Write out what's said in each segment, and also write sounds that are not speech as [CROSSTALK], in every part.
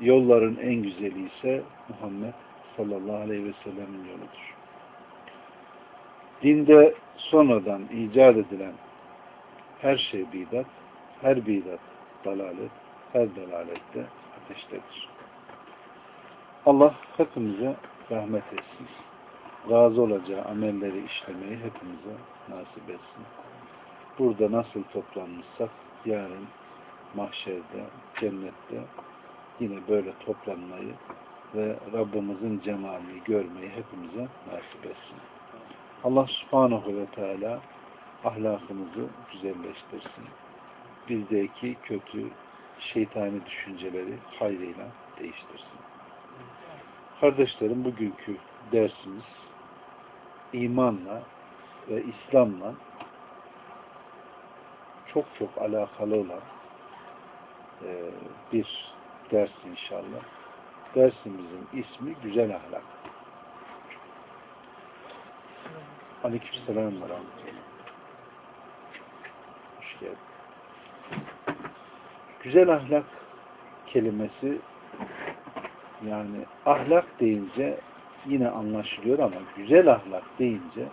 yolların en güzeli ise Muhammed sallallahu aleyhi ve sellem'in yoludur. Dinde sonradan icat edilen her şey bidat, her bidat dalalet, her dalalette ateştedir. Allah hepimize rahmet etsin. Razı olacağı amelleri işlemeyi hepimize nasip etsin. Burada nasıl toplanmışsak yarın mahşerde, cennette yine böyle toplanmayı ve Rabbimizin cemalini görmeyi hepimize nasip etsin. Allah subhanahu ve teala ahlakımızı güzelleştirsin. Bizdeki kötü şeytani düşünceleri hayrıyla değiştirsin. Kardeşlerim bugünkü dersimiz imanla ve İslam'la çok çok alakalı olan e, bir ders inşallah. Dersimizin ismi Güzel Ahlak. Aleykümselam ve. Hoş geldin. Güzel ahlak kelimesi yani ahlak deyince yine anlaşılıyor ama güzel ahlak deyince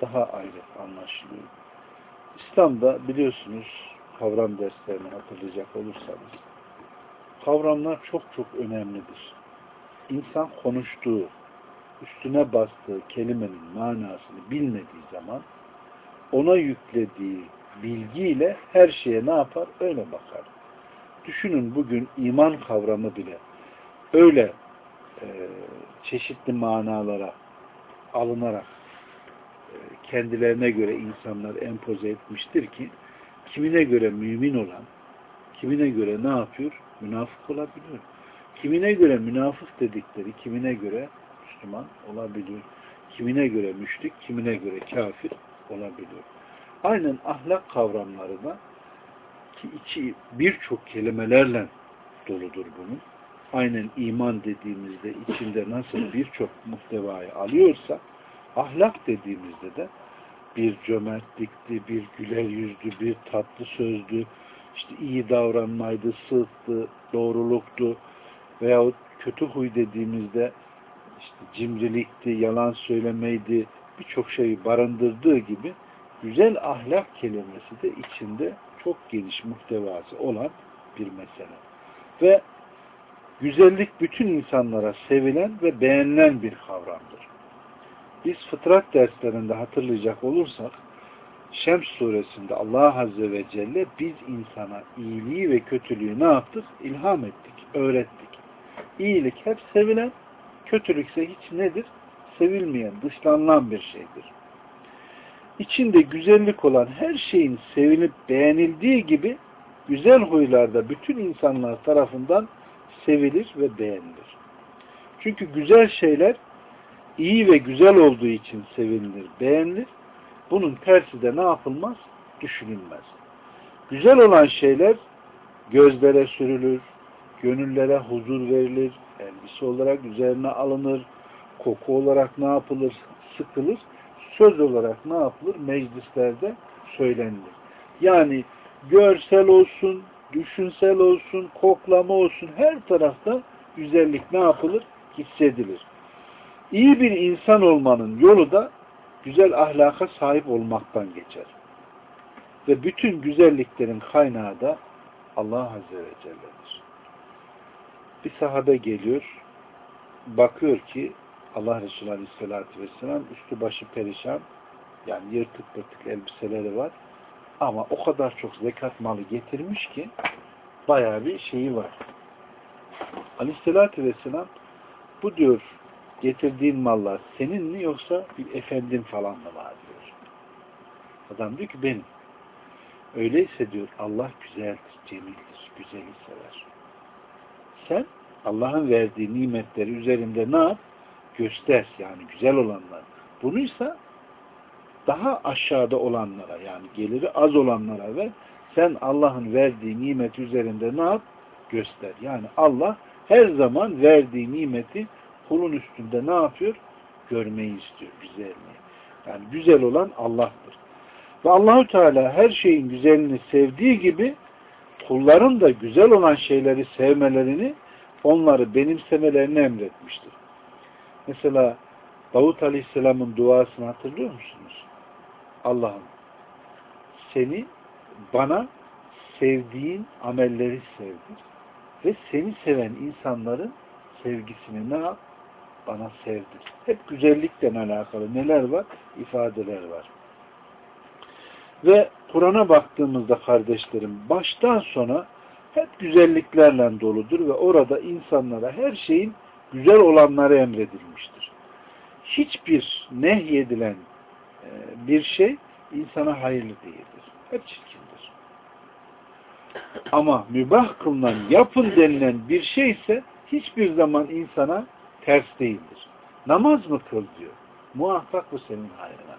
daha ayrı anlaşılıyor. İslam'da biliyorsunuz kavram derslerini hatırlayacak olursanız kavramlar çok çok önemlidir. İnsan konuştuğu, üstüne bastığı kelimenin manasını bilmediği zaman ona yüklediği bilgiyle her şeye ne yapar? Öyle bakar. Düşünün bugün iman kavramı bile öyle e, çeşitli manalara alınarak e, kendilerine göre insanlar empoze etmiştir ki kimine göre mümin olan kimine göre ne yapıyor? Münafık olabiliyor. Kimine göre münafık dedikleri kimine göre Müslüman olabiliyor. Kimine göre müşrik, kimine göre kafir olabiliyor. Aynen ahlak kavramları da ki içi birçok kelimelerle doludur bunun. Aynen iman dediğimizde içinde nasıl birçok muhtevayı alıyorsa ahlak dediğimizde de bir cömertlikti, bir güler yüzdü, bir tatlı sözdü, işte iyi davranmaydı, sıhtı, doğruluktu veyahut kötü huy dediğimizde işte cimrilikti, yalan söylemeydi, birçok şeyi barındırdığı gibi güzel ahlak kelimesi de içinde çok geniş muhtevası olan bir mesele. Ve güzellik bütün insanlara sevilen ve beğenilen bir kavramdır. Biz fıtrat derslerinde hatırlayacak olursak Şems suresinde Allah Azze ve Celle biz insana iyiliği ve kötülüğü ne yaptık? İlham ettik, öğrettik. İyilik hep sevilen, kötülükse hiç nedir? Sevilmeyen, dışlanılan bir şeydir. İçinde güzellik olan her şeyin sevilip beğenildiği gibi güzel huylarda bütün insanlar tarafından sevilir ve beğenilir. Çünkü güzel şeyler iyi ve güzel olduğu için sevinilir, beğenilir. Bunun tersi de ne yapılmaz? Düşünülmez. Güzel olan şeyler gözlere sürülür, gönüllere huzur verilir, elbise olarak üzerine alınır, koku olarak ne yapılır? Sıkılır. Söz olarak ne yapılır? Meclislerde söylenilir. Yani görsel olsun, düşünsel olsun, koklama olsun her tarafta güzellik ne yapılır? Hissedilir. İyi bir insan olmanın yolu da güzel ahlaka sahip olmaktan geçer. Ve bütün güzelliklerin kaynağı da Allah Azze ve Celle'dir. Bir sahabe geliyor, bakıyor ki Allah Resulü Aleyhisselatü Vesselam üstü başı perişan, yani yırtık pırtık elbiseleri var. Ama o kadar çok zekat malı getirmiş ki bayağı bir şeyi var. Aleyhisselatü Vesselam bu diyor getirdiğin mallar senin mi yoksa bir efendin falan mı var diyor. Adam diyor ki benim. Öyleyse diyor Allah güzeldir, cemildir, güzeli sever. Sen Allah'ın verdiği nimetleri üzerinde ne yap? Göster. Yani güzel olanlar. Bunuysa daha aşağıda olanlara yani geliri az olanlara ver. Sen Allah'ın verdiği nimet üzerinde ne yap? Göster. Yani Allah her zaman verdiği nimeti kulun üstünde ne yapıyor? Görmeyi istiyor. Güzelliği. Yani güzel olan Allah'tır. Ve Allahu Teala her şeyin güzelini sevdiği gibi kulların da güzel olan şeyleri sevmelerini onları benimsemelerini emretmiştir. Mesela Davut Aleyhisselam'ın duasını hatırlıyor musunuz? Allah'ım seni bana sevdiğin amelleri sevdir ve seni seven insanların sevgisini ne yap? Bana sevdir. Hep güzellikle alakalı neler var? İfadeler var. Ve Kur'an'a baktığımızda kardeşlerim baştan sona hep güzelliklerle doludur ve orada insanlara her şeyin güzel olanları emredilmiştir. Hiçbir nehyedilen e, bir şey insana hayırlı değildir. Hep çirkindir. Ama mübah kılınan, yapın denilen bir şey ise hiçbir zaman insana ters değildir. Namaz mı kıl diyor. Muhakkak bu senin hayrına.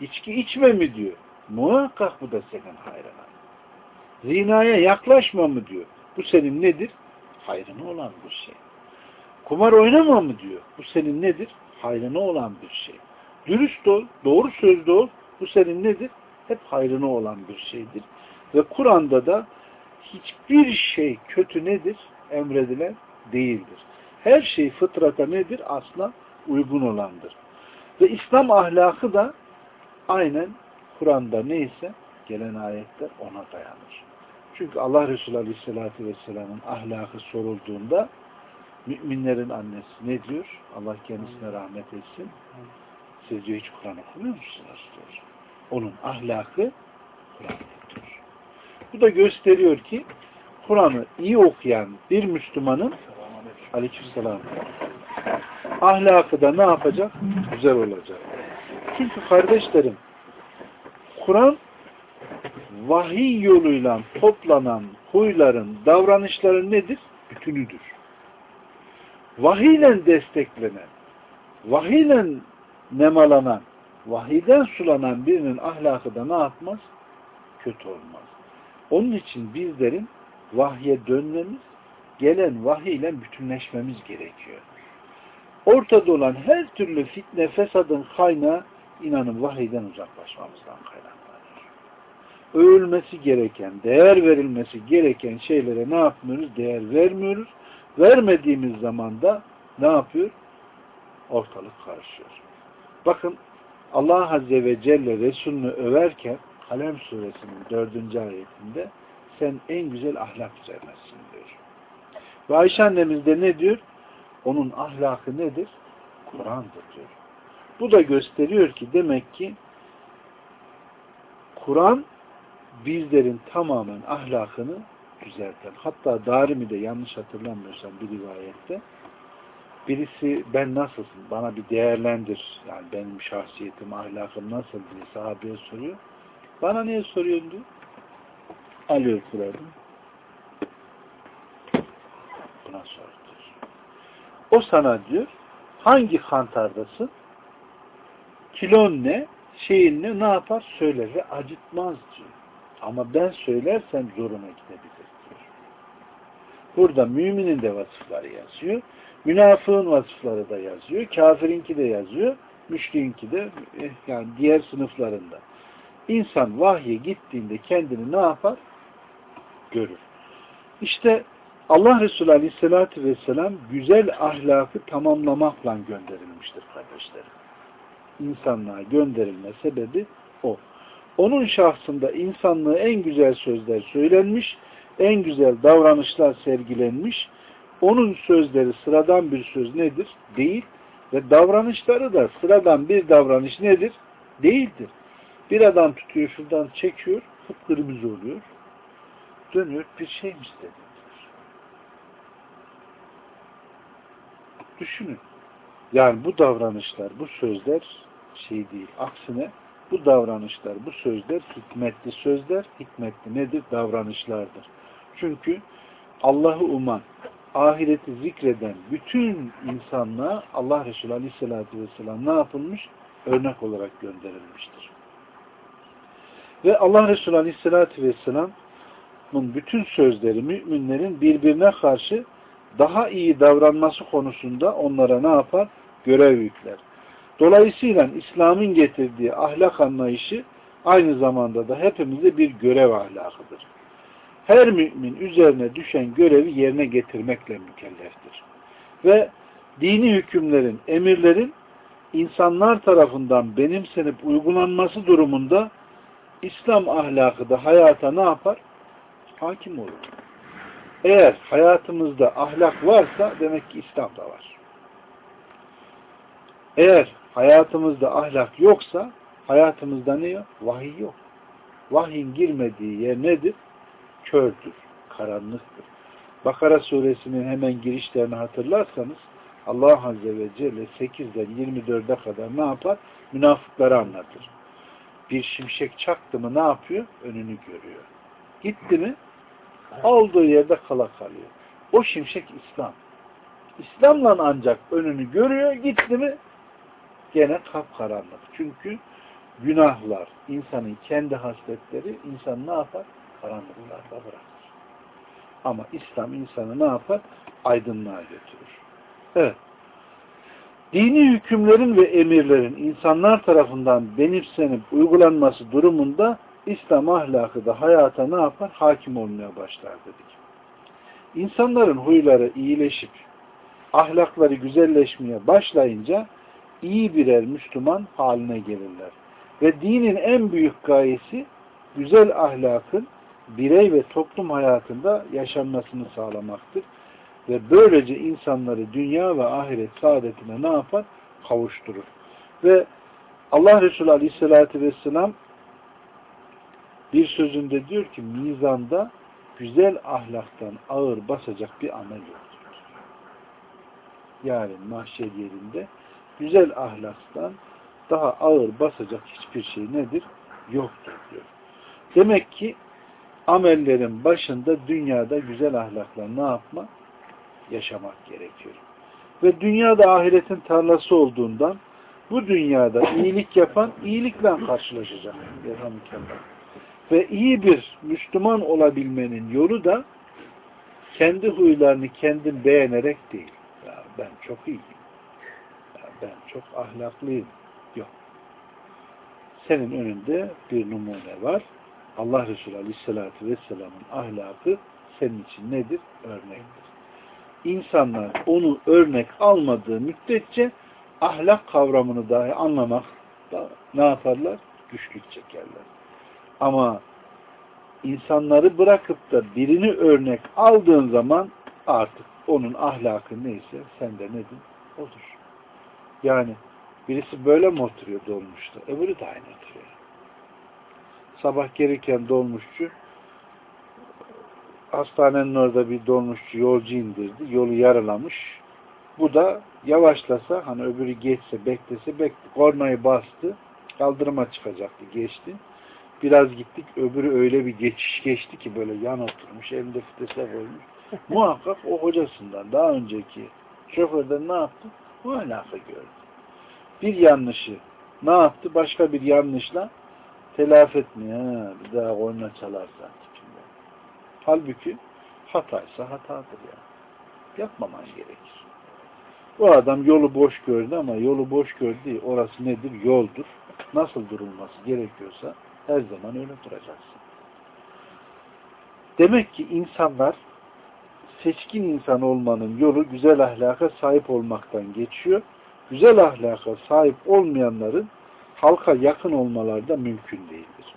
İçki içme mi diyor. Muhakkak bu da senin hayrına. Zinaya yaklaşma mı diyor. Bu senin nedir? Hayrına olan bir şey. Kumar oynama mı diyor. Bu senin nedir? Hayrına olan bir şey. Dürüst ol, doğru sözlü ol. Bu senin nedir? Hep hayrına olan bir şeydir. Ve Kur'an'da da hiçbir şey kötü nedir? Emredilen değildir. Her şey fıtrata nedir? Asla uygun olandır. Ve İslam ahlakı da aynen Kur'an'da neyse gelen ayetler ona dayanır. Çünkü Allah Resulü Aleyhisselatü Vesselam'ın ahlakı sorulduğunda müminlerin annesi ne diyor? Allah kendisine rahmet etsin. Siz diyor hiç Kur'an okumuyor musunuz? diyor. Onun ahlakı Kur'an'dır. Bu da gösteriyor ki Kur'an'ı iyi okuyan bir Müslümanın aleykümselam ahlakı da ne yapacak? Güzel olacak. Çünkü kardeşlerim Kur'an vahiy yoluyla toplanan huyların, davranışların nedir? Bütünüdür. Vahiyle desteklenen, vahiyle nemalanan, vahiden sulanan birinin ahlakı da ne yapmaz? Kötü olmaz. Onun için bizlerin vahye dönmemiz, gelen vahiyle bütünleşmemiz gerekiyor. Ortada olan her türlü fitne, fesadın kaynağı inanın vahiyden uzaklaşmamızdan kaynaklanıyor. Övülmesi gereken, değer verilmesi gereken şeylere ne yapmıyoruz? Değer vermiyoruz. Vermediğimiz zaman da ne yapıyor? Ortalık karışıyor. Bakın Allah Azze ve Celle Resulünü överken Kalem suresinin dördüncü ayetinde sen en güzel ahlak üzerinesin diyor. Ve Ayşe annemiz de ne diyor? Onun ahlakı nedir? Kur'an'dır diyor. Bu da gösteriyor ki demek ki Kur'an bizlerin tamamen ahlakını düzelten. Hatta Darimi de yanlış hatırlamıyorsam bir rivayette birisi ben nasılsın bana bir değerlendir yani benim şahsiyetim ahlakım nasıl diye sahabeye soruyor. Bana niye soruyorsun diyor. Alıyor Kur'an'ı. Buna sor. O sana diyor hangi kantardasın kilon ne şeyin ne ne yapar söyler ve acıtmaz diyor. Ama ben söylersem zoruna gidebilir diyor. Burada müminin de vasıfları yazıyor. Münafığın vasıfları da yazıyor. Kafirinki de yazıyor. Müşriğinki de eh, yani diğer sınıflarında. İnsan vahye gittiğinde kendini ne yapar? Görür. İşte Allah Resulü Aleyhisselatü Vesselam güzel ahlakı tamamlamakla gönderilmiştir kardeşlerim. İnsanlığa gönderilme sebebi o. Onun şahsında insanlığı en güzel sözler söylenmiş, en güzel davranışlar sergilenmiş. Onun sözleri sıradan bir söz nedir? Değil. Ve davranışları da sıradan bir davranış nedir? Değildir. Bir adam tutuyor şuradan çekiyor, kıpkırmızı oluyor. Dönüyor bir şey mi? Düşünün. Yani bu davranışlar, bu sözler şey değil. Aksine bu davranışlar, bu sözler hikmetli sözler, hikmetli nedir? Davranışlardır. Çünkü Allah'ı uman, ahireti zikreden bütün insanlığa Allah Resulü Aleyhisselatü Vesselam ne yapılmış? Örnek olarak gönderilmiştir. Ve Allah Resulü Aleyhisselatü Vesselam'ın bütün sözleri müminlerin birbirine karşı daha iyi davranması konusunda onlara ne yapar? Görev yükler. Dolayısıyla İslam'ın getirdiği ahlak anlayışı aynı zamanda da hepimize bir görev ahlakıdır. Her mümin üzerine düşen görevi yerine getirmekle mükelleftir. Ve dini hükümlerin, emirlerin insanlar tarafından benimsenip uygulanması durumunda İslam ahlakı da hayata ne yapar? Hakim olur. Eğer hayatımızda ahlak varsa demek ki İslam da var. Eğer hayatımızda ahlak yoksa hayatımızda ne yok? Vahiy yok. Vahyin girmediği yer nedir? Kördür, karanlıktır. Bakara suresinin hemen girişlerini hatırlarsanız Allah Azze ve Celle 8'den 24'e kadar ne yapar? Münafıkları anlatır. Bir şimşek çaktı mı ne yapıyor? Önünü görüyor. Gitti mi? Olduğu yerde kala kalıyor. O şimşek İslam. İslam'la ancak önünü görüyor. Gitti mi? Gene kapkaranlık. Çünkü günahlar, insanın kendi hasletleri insan ne yapar? Karanlıklarda bırakır. Ama İslam insanı ne yapar? Aydınlığa götürür. Evet. Dini hükümlerin ve emirlerin insanlar tarafından benimsenip uygulanması durumunda İslam ahlakı da hayata ne yapar? Hakim olmaya başlar dedik. İnsanların huyları iyileşip ahlakları güzelleşmeye başlayınca iyi birer Müslüman haline gelirler. Ve dinin en büyük gayesi güzel ahlakın birey ve toplum hayatında yaşanmasını sağlamaktır. Ve böylece insanları dünya ve ahiret saadetine ne yapar? Kavuşturur. Ve Allah Resulü Aleyhisselatü Vesselam bir sözünde diyor ki mizanda güzel ahlaktan ağır basacak bir amel yoktur. Yani mahşer yerinde güzel ahlaktan daha ağır basacak hiçbir şey nedir? Yoktur diyor. Demek ki amellerin başında dünyada güzel ahlakla ne yapma? Yaşamak gerekiyor. Ve dünyada ahiretin tarlası olduğundan bu dünyada iyilik yapan iyilikle karşılaşacak. Elhamdülillah. Ve iyi bir Müslüman olabilmenin yolu da kendi huylarını kendin beğenerek değil. Ya ben çok iyiyim. Ya ben çok ahlaklıyım. Yok. Senin önünde bir numune var. Allah Resulü Aleyhisselatü Vesselam'ın ahlakı senin için nedir? Örnektir. İnsanlar onu örnek almadığı müddetçe ahlak kavramını dahi anlamak da ne yaparlar? Güçlük çekerler. Ama insanları bırakıp da birini örnek aldığın zaman artık onun ahlakı neyse sen de nedir? Odur. Yani birisi böyle mi oturuyor dolmuşta? Öbürü de aynı oturuyor. Sabah gereken dolmuşçu hastanenin orada bir dolmuşçu yolcu indirdi. Yolu yaralamış. Bu da yavaşlasa hani öbürü geçse beklese bekle. Kornayı bastı. Kaldırıma çıkacaktı. Geçti. Biraz gittik. Öbürü öyle bir geçiş geçti ki böyle yan oturmuş. Elinde fitese koymuş. [LAUGHS] Muhakkak o hocasından daha önceki şoförden ne yaptı? Bu alaka gördü. Bir yanlışı ne yaptı? Başka bir yanlışla telafi etmiyor. Ha, bir daha oyuna çalarsa. Halbuki hataysa hatadır ya. Yapmaman gerekir. Bu adam yolu boş gördü ama yolu boş gördü. Orası nedir? Yoldur. Nasıl durulması gerekiyorsa her zaman öyle duracaksın. Demek ki insanlar seçkin insan olmanın yolu güzel ahlaka sahip olmaktan geçiyor. Güzel ahlaka sahip olmayanların halka yakın olmaları da mümkün değildir.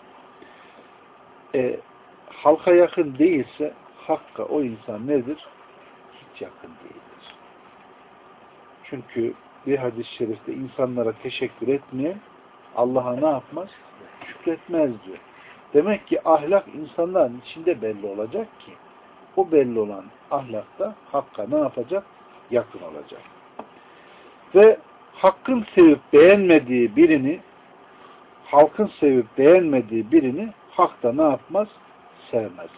E, halka yakın değilse hakka o insan nedir? Hiç yakın değildir. Çünkü bir hadis-i şerifte insanlara teşekkür etmeyen Allah'a ne yapmaz? Şükretmez diyor. Demek ki ahlak insanların içinde belli olacak ki o belli olan ahlakta hakka ne yapacak? Yakın olacak. Ve hakkın sevip beğenmediği birini halkın sevip beğenmediği birini hakta ne yapmaz? Sevmez.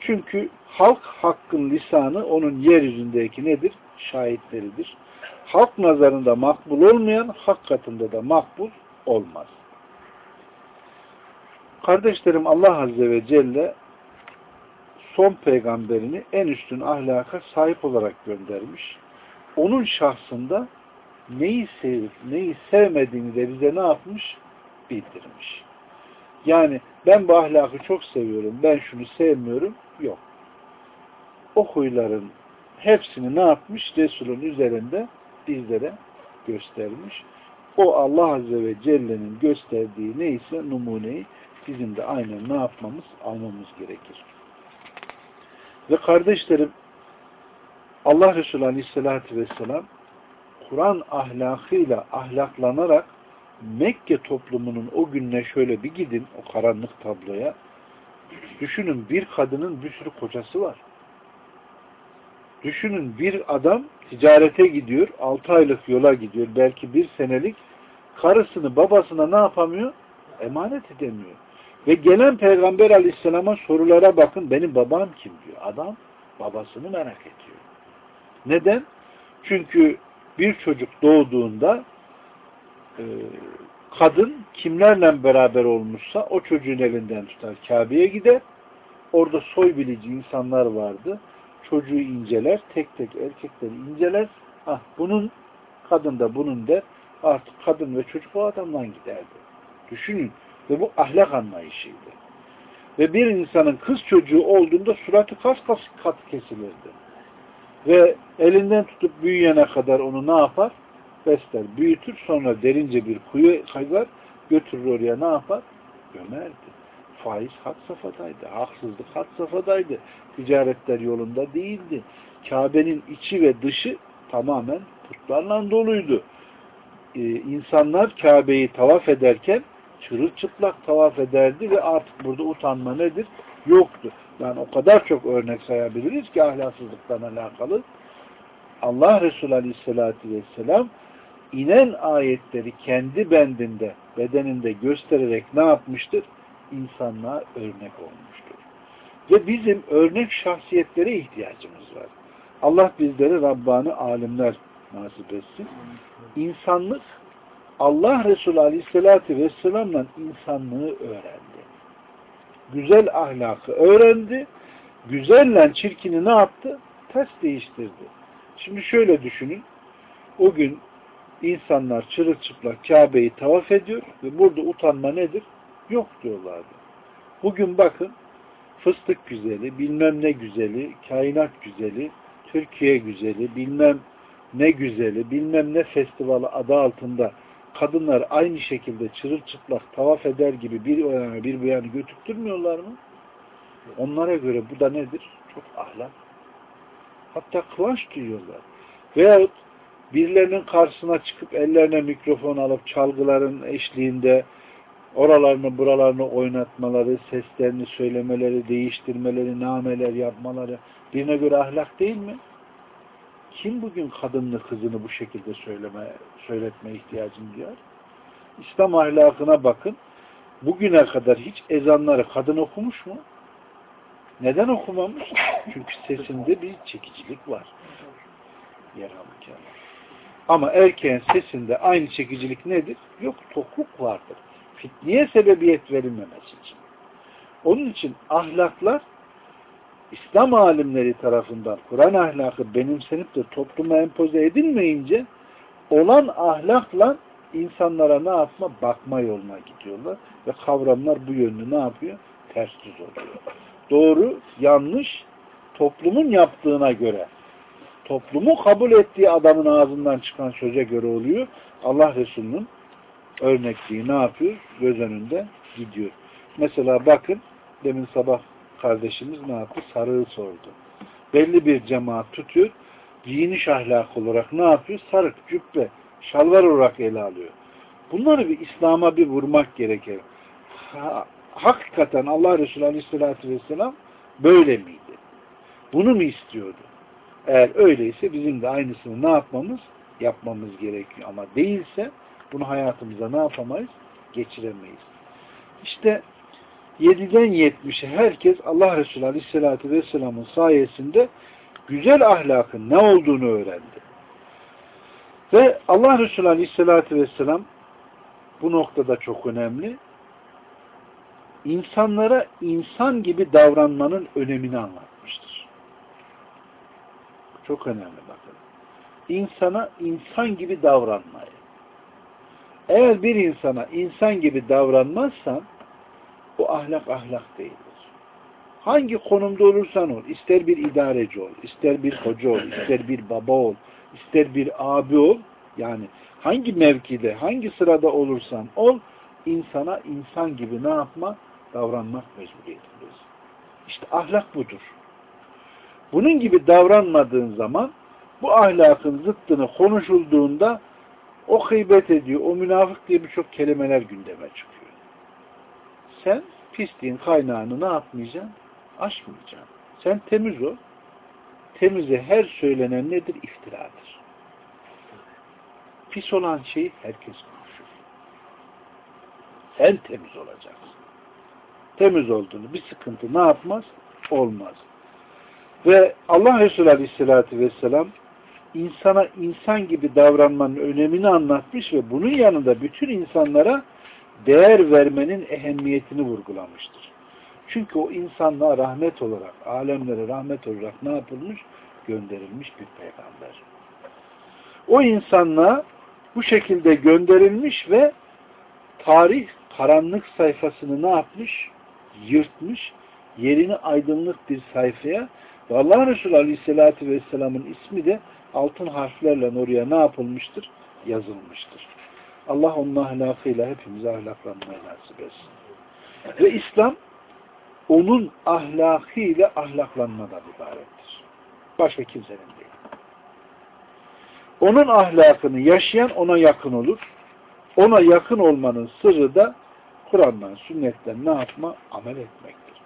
Çünkü halk hakkın lisanı onun yeryüzündeki nedir? Şahitleridir. Halk nazarında makbul olmayan hak katında da makbul olmaz. Kardeşlerim Allah Azze ve Celle son peygamberini en üstün ahlaka sahip olarak göndermiş. Onun şahsında neyi sevip neyi sevmediğini de bize ne yapmış? Bildirmiş. Yani ben bu ahlakı çok seviyorum, ben şunu sevmiyorum. Yok. O huyların hepsini ne yapmış? Resul'ün üzerinde bizlere göstermiş. O Allah Azze ve Celle'nin gösterdiği neyse numuneyi bizim de aynen ne yapmamız? Almamız gerekir. Ve kardeşlerim Allah Resulü Aleyhisselatü Vesselam Kur'an ahlakıyla ahlaklanarak Mekke toplumunun o gününe şöyle bir gidin o karanlık tabloya. Düşünün bir kadının bir sürü kocası var. Düşünün bir adam ticarete gidiyor, altı aylık yola gidiyor, belki bir senelik karısını babasına ne yapamıyor? Emanet edemiyor. Ve gelen Peygamber aleyhisselama sorulara bakın, benim babam kim diyor. Adam babasını merak ediyor. Neden? Çünkü bir çocuk doğduğunda e, kadın kimlerle beraber olmuşsa o çocuğun elinden tutar. Kabe'ye gider. Orada soy bilici insanlar vardı. Çocuğu inceler. Tek tek erkekleri inceler. Ah, bunun kadın da bunun der. Artık kadın ve çocuk o adamdan giderdi. Düşünün. Ve bu ahlak anlayışıydı. Ve bir insanın kız çocuğu olduğunda suratı kas kas kat kesilirdi. Ve elinden tutup büyüyene kadar onu ne yapar? Besler, büyütür, sonra derince bir kuyu kazar, götürür oraya ne yapar? Gömerdi. Faiz had safhadaydı, haksızlık had safhadaydı, ticaretler yolunda değildi. Kabe'nin içi ve dışı tamamen putlarla doluydu. Ee, insanlar Kabe'yi tavaf ederken çırılçıplak tavaf ederdi ve artık burada utanma nedir? Yoktu. Yani o kadar çok örnek sayabiliriz ki ahlaksızlıktan alakalı. Allah Resulü Aleyhisselatü Vesselam inen ayetleri kendi bendinde, bedeninde göstererek ne yapmıştır? İnsanlığa örnek olmuştur. Ve bizim örnek şahsiyetlere ihtiyacımız var. Allah bizlere Rabbani alimler nasip etsin. İnsanlık Allah Resulü Aleyhisselatü Vesselam'la insanlığı öğrendi. Güzel ahlakı öğrendi. Güzelle çirkini ne yaptı? Ters değiştirdi. Şimdi şöyle düşünün. O gün insanlar çırılçıplak Kabe'yi tavaf ediyor ve burada utanma nedir? Yok diyorlardı. Bugün bakın fıstık güzeli, bilmem ne güzeli, kainat güzeli, Türkiye güzeli, bilmem ne güzeli, bilmem ne festivali adı altında kadınlar aynı şekilde çırılçıplak tavaf eder gibi bir yana bir bu yana götürtmüyorlar mı? Onlara göre bu da nedir? Çok ahlak. Hatta kıvanç duyuyorlar. Veyahut birilerinin karşısına çıkıp ellerine mikrofon alıp çalgıların eşliğinde oralarını buralarını oynatmaları, seslerini söylemeleri, değiştirmeleri, nameler yapmaları birine göre ahlak değil mi? Kim bugün kadınlı kızını bu şekilde söyleme, söyletme ihtiyacını duyar? İslam ahlakına bakın. Bugüne kadar hiç ezanları kadın okumuş mu? Neden okumamış? Çünkü sesinde bir çekicilik var. Yerhamdülillah. Ama erkeğin sesinde aynı çekicilik nedir? Yok, tokluk vardır. Fitneye sebebiyet verilmemesi için. Onun için ahlaklar İslam alimleri tarafından Kur'an ahlakı benimsenip de topluma empoze edilmeyince olan ahlakla insanlara ne yapma? Bakma yoluna gidiyorlar. Ve kavramlar bu yönlü ne yapıyor? Ters düz oluyor. Doğru, yanlış toplumun yaptığına göre toplumu kabul ettiği adamın ağzından çıkan söze göre oluyor. Allah Resulü'nün örnekliği ne yapıyor? Göz önünde gidiyor. Mesela bakın demin sabah kardeşimiz ne yaptı? Sarığı sordu. Belli bir cemaat tutuyor. Giyiniş ahlakı olarak ne yapıyor? Sarık, cübbe, şalvar olarak ele alıyor. Bunları bir İslam'a bir vurmak gerekir. Ha, hakikaten Allah Resulü Aleyhisselatü Vesselam böyle miydi? Bunu mu istiyordu? Eğer öyleyse bizim de aynısını ne yapmamız? Yapmamız gerekiyor. Ama değilse bunu hayatımıza ne yapamayız? Geçiremeyiz. İşte 7'den 70'e herkes Allah Resulü Aleyhisselatü Vesselam'ın sayesinde güzel ahlakın ne olduğunu öğrendi. Ve Allah Resulü Aleyhisselatü Vesselam bu noktada çok önemli. İnsanlara insan gibi davranmanın önemini anlatmıştır. Çok önemli bakın. İnsana insan gibi davranmayı. Eğer bir insana insan gibi davranmazsan bu ahlak ahlak değildir. Hangi konumda olursan ol, ister bir idareci ol, ister bir hoca ol, ister bir baba ol, ister bir abi ol, yani hangi mevkide, hangi sırada olursan ol, insana insan gibi ne yapma? Davranmak mecburiyetindeyiz. İşte ahlak budur. Bunun gibi davranmadığın zaman bu ahlakın zıttını konuşulduğunda o gıybet ediyor, o münafık diye birçok kelimeler gündeme çıkıyor. Sen pisliğin kaynağını ne yapmayacaksın? Aşmayacaksın. Sen temiz ol. Temize her söylenen nedir? İftiradır. Pis olan şeyi herkes konuşur. Sen temiz olacaksın. Temiz olduğunu bir sıkıntı ne yapmaz? Olmaz. Ve Allah Resulü Aleyhisselatü Vesselam insana insan gibi davranmanın önemini anlatmış ve bunun yanında bütün insanlara değer vermenin ehemmiyetini vurgulamıştır. Çünkü o insanlığa rahmet olarak, alemlere rahmet olarak ne yapılmış? Gönderilmiş bir peygamber. O insanlığa bu şekilde gönderilmiş ve tarih karanlık sayfasını ne yapmış? Yırtmış, yerini aydınlık bir sayfaya ve Allah Resulü Aleyhisselatü Vesselam'ın ismi de altın harflerle oraya ne yapılmıştır? Yazılmıştır. Allah onun ahlakıyla hepimize ahlaklanmayı nasip etsin. Ve İslam onun ahlakıyla ahlaklanmadan ibarettir. Başka kimsenin değil. Onun ahlakını yaşayan ona yakın olur. Ona yakın olmanın sırrı da Kur'an'dan, sünnetten ne yapma? Amel etmektir.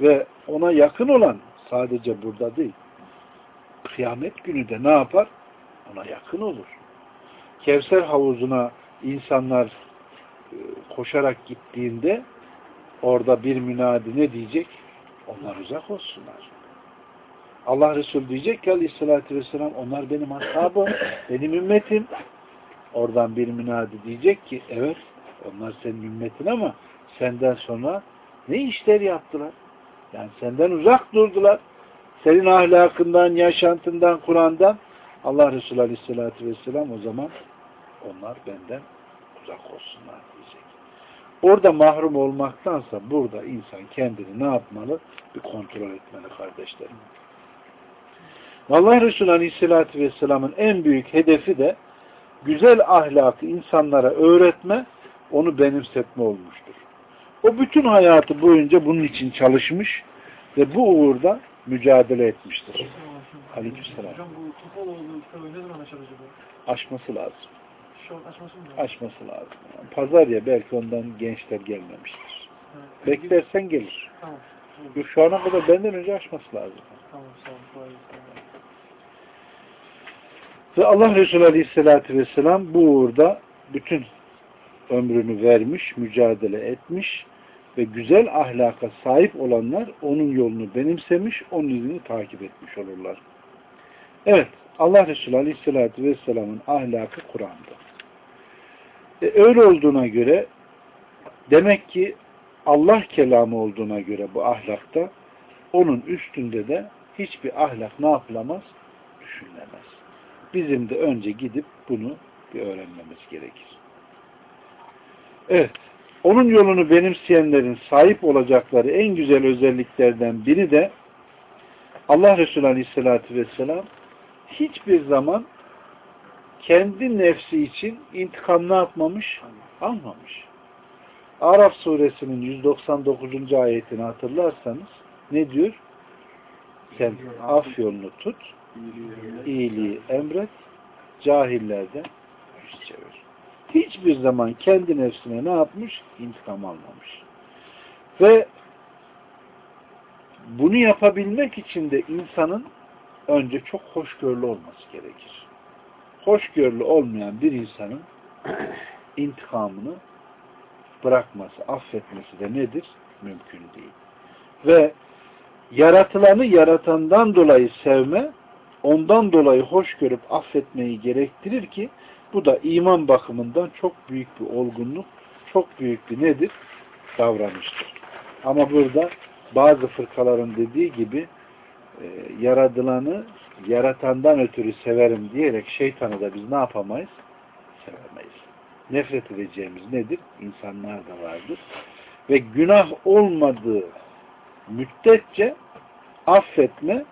Ve ona yakın olan sadece burada değil. Kıyamet günü de ne yapar? Ona yakın olur. Kevser havuzuna insanlar e, koşarak gittiğinde orada bir münadi ne diyecek? Onlar uzak olsunlar. Allah Resulü diyecek ki aleyhissalatü vesselam onlar benim ashabım, [COUGHS] benim ümmetim. Oradan bir münadi diyecek ki evet onlar senin ümmetin ama senden sonra ne işler yaptılar? Yani senden uzak durdular. Senin ahlakından, yaşantından, Kur'an'dan Allah Resulü Aleyhisselatü Vesselam o zaman onlar benden uzak olsunlar diyecek. Orada mahrum olmaktansa burada insan kendini ne yapmalı? Bir kontrol etmeli kardeşlerim. Allah Resulü Aleyhisselatü Vesselam'ın en büyük hedefi de güzel ahlakı insanlara öğretme, onu benimsetme olmuştur. O bütün hayatı boyunca bunun için çalışmış ve bu uğurda mücadele etmiştir. Aleykümselam. Hocam bu topal olduğu kitabı ne zaman açar acaba? Aşması lazım. Şu an açması mı? Açması lazım. Yani pazar ya belki ondan gençler gelmemiştir. Evet. Beklersen gelir. Tamam. Yok, Şu ana kadar benden önce açması lazım. Tamam sağ olun. Ve Allah Resulü Aleyhisselatü Vesselam bu uğurda bütün ömrünü vermiş, mücadele etmiş ve güzel ahlaka sahip olanlar onun yolunu benimsemiş, onun izini takip etmiş olurlar. Evet, Allah Resulü Aleyhisselatü Vesselam'ın ahlakı Kur'an'da. E, öyle olduğuna göre demek ki Allah kelamı olduğuna göre bu ahlakta onun üstünde de hiçbir ahlak ne yapılamaz? Düşünülemez. Bizim de önce gidip bunu bir öğrenmemiz gerekir. Evet. Onun yolunu benimseyenlerin sahip olacakları en güzel özelliklerden biri de Allah Resulü Aleyhisselatü Vesselam hiçbir zaman kendi nefsi için intikam ne yapmamış? Almamış. Araf suresinin 199. ayetini hatırlarsanız ne diyor? Sen af yolunu tut, iyiliği emret, cahillerden yüz çevir. Hiçbir zaman kendi nefsine ne yapmış? İntikam almamış. Ve bunu yapabilmek için de insanın önce çok hoşgörülü olması gerekir. Hoşgörülü olmayan bir insanın [CLEARS THROAT] intikamını bırakması, affetmesi de nedir? mümkün değil. Ve yaratılanı yaratandan dolayı sevme, ondan dolayı hoş görüp affetmeyi gerektirir ki bu da iman bakımından çok büyük bir olgunluk, çok büyük bir nedir? Davranıştır. Ama burada bazı fırkaların dediği gibi yaradılanı yaratandan ötürü severim diyerek şeytanı da biz ne yapamayız? Sevemeyiz. Nefret edeceğimiz nedir? İnsanlar da vardır. Ve günah olmadığı müddetçe affetme,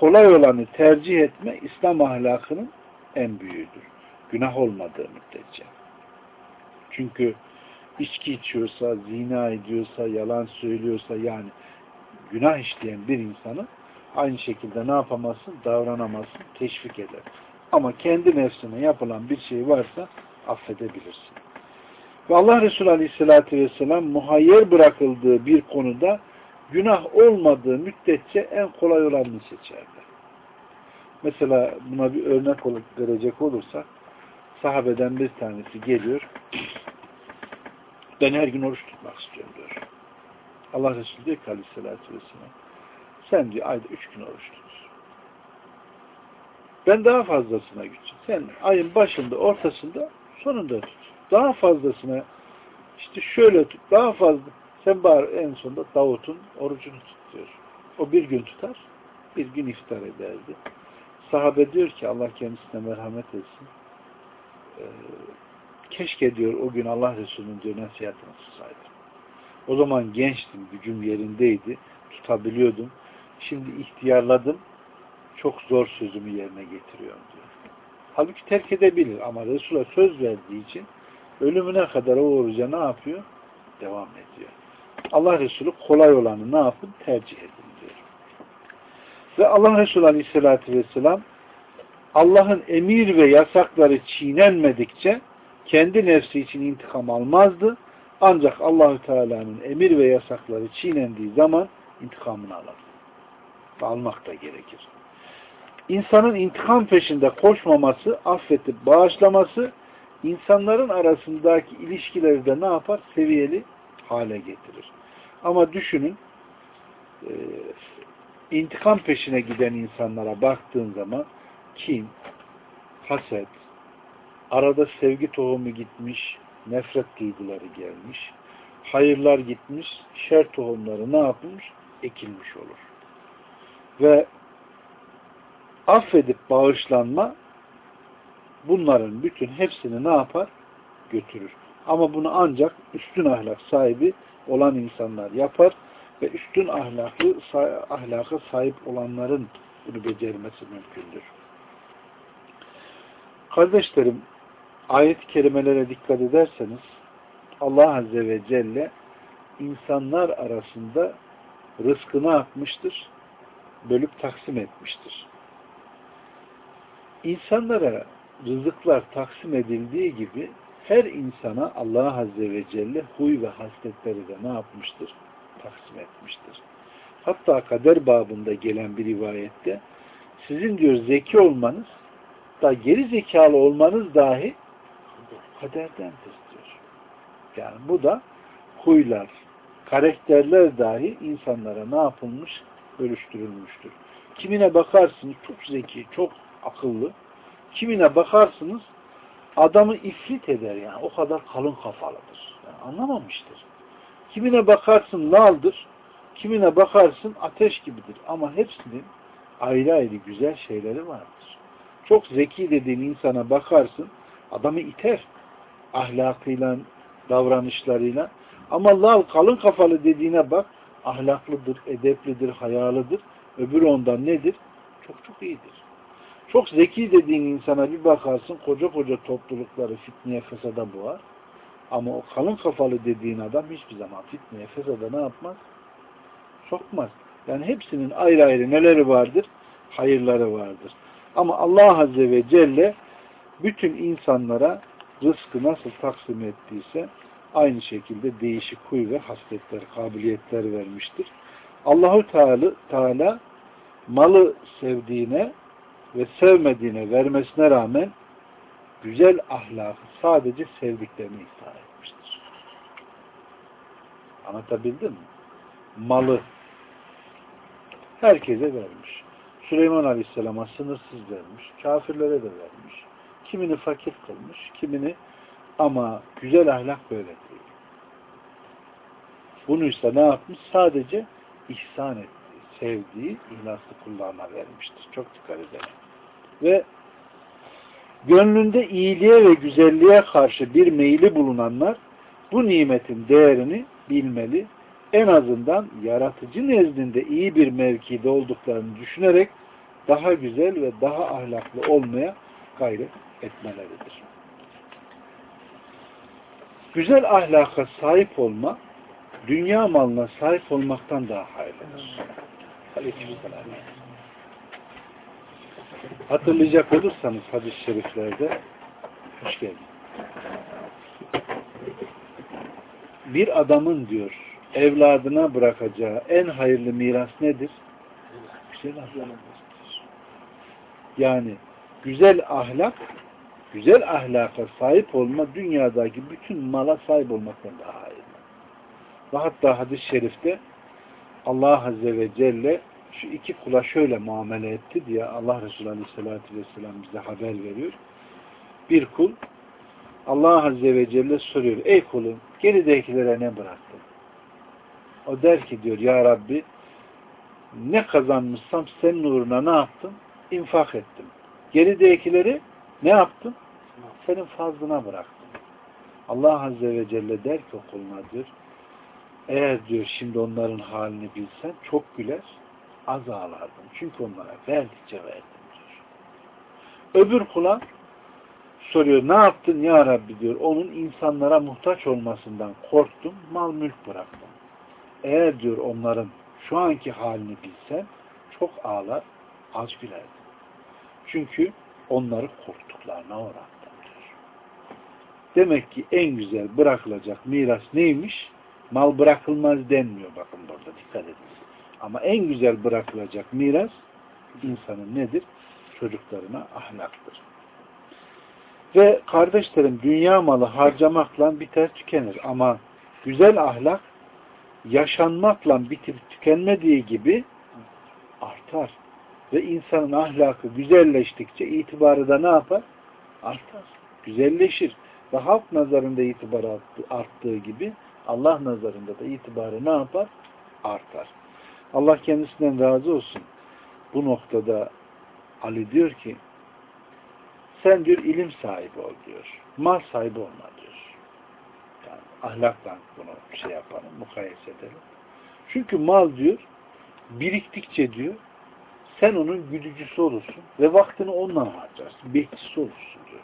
kolay olanı tercih etme İslam ahlakının en büyüğüdür. Günah olmadığı müddetçe. Çünkü içki içiyorsa, zina ediyorsa, yalan söylüyorsa yani günah işleyen bir insanı aynı şekilde ne yapamazsın? Davranamazsın, teşvik eder. Ama kendi nefsine yapılan bir şey varsa affedebilirsin. Ve Allah Resulü Aleyhisselatü Vesselam muhayyer bırakıldığı bir konuda günah olmadığı müddetçe en kolay olanını seçerdi. Mesela buna bir örnek olarak verecek olursak sahabeden bir tanesi geliyor ben her gün oruç tutmak istiyorum diyor. Allah Resulü diyor ki Aleyhisselatü Vesselam sen diyor ayda üç gün oruç tut. Ben daha fazlasına gideceğim. Sen ayın başında, ortasında, sonunda tut. Daha fazlasına işte şöyle tut, daha fazla. Sen bari en sonunda Davut'un orucunu tut diyor. O bir gün tutar, bir gün iftar ederdi. Sahabe diyor ki Allah kendisine merhamet etsin. Ee, keşke diyor o gün Allah Resulü'nün diyor nasihatini tutsaydım. O zaman gençtim, gücüm yerindeydi, tutabiliyordum. Şimdi ihtiyarladım, çok zor sözümü yerine getiriyorum diyor. Halbuki terk edebilir ama Resul'a söz verdiği için ölümüne kadar o oruca ne yapıyor? Devam ediyor. Allah Resulü kolay olanı ne yapın? Tercih edin diyor. Ve Allah Resulü Aleyhisselatü Vesselam Allah'ın emir ve yasakları çiğnenmedikçe kendi nefsi için intikam almazdı. Ancak Allahü Teala'nın emir ve yasakları çiğnendiği zaman intikamını alır. Almak da gerekir. İnsanın intikam peşinde koşmaması, affetip bağışlaması insanların arasındaki ilişkileri de ne yapar? Seviyeli hale getirir. Ama düşünün e, intikam peşine giden insanlara baktığın zaman kin, haset, arada sevgi tohumu gitmiş, nefret duyguları gelmiş, hayırlar gitmiş, şer tohumları ne yapılmış? Ekilmiş olur. Ve affedip bağışlanma bunların bütün hepsini ne yapar? Götürür. Ama bunu ancak üstün ahlak sahibi olan insanlar yapar ve üstün ahlaklı ahlaka sahip olanların bunu becermesi mümkündür. Kardeşlerim, ayet-i kerimelere dikkat ederseniz Allah Azze ve Celle insanlar arasında rızkını atmıştır, bölüp taksim etmiştir. İnsanlara rızıklar taksim edildiği gibi her insana Allah Azze ve Celle huy ve hasletleri de ne yapmıştır? Taksim etmiştir. Hatta kader babında gelen bir rivayette sizin diyor zeki olmanız da geri zekalı olmanız dahi kaderdendir diyor. Yani bu da huylar, karakterler dahi insanlara ne yapılmış? Bölüştürülmüştür. Kimine bakarsınız çok zeki, çok akıllı. Kimine bakarsınız adamı ifrit eder yani. O kadar kalın kafalıdır. Yani anlamamıştır. Kimine bakarsın laldır. Kimine bakarsın ateş gibidir. Ama hepsinin ayrı ayrı güzel şeyleri vardır. Çok zeki dediğin insana bakarsın adamı iter. Ahlakıyla, davranışlarıyla. Ama lal kalın kafalı dediğine bak ahlaklıdır, edeplidir, hayalıdır. Öbürü ondan nedir? Çok çok iyidir. Çok zeki dediğin insana bir bakarsın koca koca toplulukları fitneye fesada boğar. Ama o kalın kafalı dediğin adam hiçbir zaman fitneye fesada ne yapmaz? Sokmaz. Yani hepsinin ayrı ayrı neleri vardır? Hayırları vardır. Ama Allah Azze ve Celle bütün insanlara rızkı nasıl taksim ettiyse aynı şekilde değişik huy ve hasletler, kabiliyetler vermiştir. Allahu Teala, Teala malı sevdiğine ve sevmediğine vermesine rağmen güzel ahlakı sadece sevdiklerine ihtar etmiştir. Anlatabildim mi? malı herkese vermiş. Süleyman Aleyhisselam'a sınırsız vermiş. Kafirlere de vermiş. Kimini fakir kılmış, kimini ama güzel ahlak böyle değil. Bunu ise ne yapmış? Sadece ihsan ettiği, sevdiği, ihlaslı kullarına vermiştir. Çok dikkat edelim. Ve gönlünde iyiliğe ve güzelliğe karşı bir meyli bulunanlar bu nimetin değerini bilmeli. En azından yaratıcı nezdinde iyi bir mevkide olduklarını düşünerek daha güzel ve daha ahlaklı olmaya gayret etmeleridir. Güzel ahlaka sahip olma, dünya malına sahip olmaktan daha hayırlıdır. Aleykümselam. Hatırlayacak olursanız hadis-i şeriflerde hoş geldin. Bir adamın diyor evladına bırakacağı en hayırlı miras nedir? Güzel ahlak. Yani güzel ahlak güzel ahlaka sahip olma dünyadaki bütün mala sahip olmaktan daha hayırlı. Ve hatta hadis-i şerifte Allah Azze ve Celle şu iki kula şöyle muamele etti diye Allah Resulü Aleyhisselatü Vesselam bize haber veriyor. Bir kul Allah Azze ve Celle soruyor. Ey kulum geridekilere ne bıraktın? O der ki diyor ya Rabbi ne kazanmışsam senin uğruna ne yaptım? İnfak ettim. Geridekileri ne yaptım? Senin fazlına bıraktım. Allah Azze ve Celle der ki kuluna diyor eğer diyor şimdi onların halini bilsen çok güler az ağlardım. Çünkü onlara verdikçe verdim diyor. Öbür kula soruyor ne yaptın ya Rabbi diyor. Onun insanlara muhtaç olmasından korktum. Mal mülk bıraktım. Eğer diyor onların şu anki halini bilsen çok ağlar az gülerdim. Çünkü onları korktuklarına uğrattım diyor. Demek ki en güzel bırakılacak miras neymiş? Mal bırakılmaz denmiyor bakın burada dikkat edin. Ama en güzel bırakılacak miras insanın nedir? Çocuklarına ahlaktır. Ve kardeşlerim dünya malı harcamakla biter tükenir. Ama güzel ahlak yaşanmakla bitip tükenmediği gibi artar. Ve insanın ahlakı güzelleştikçe itibarı da ne yapar? Artar. Güzelleşir. Ve halk nazarında itibar arttığı gibi Allah nazarında da itibarı ne yapar? Artar. Allah kendisinden razı olsun. Bu noktada Ali diyor ki sen diyor ilim sahibi ol diyor. Mal sahibi olma diyor. Yani ahlakla bunu şey yapalım, mukayese edelim. Çünkü mal diyor biriktikçe diyor sen onun güdücüsü olursun ve vaktini onunla harcarsın. Bekçisi olursun diyor.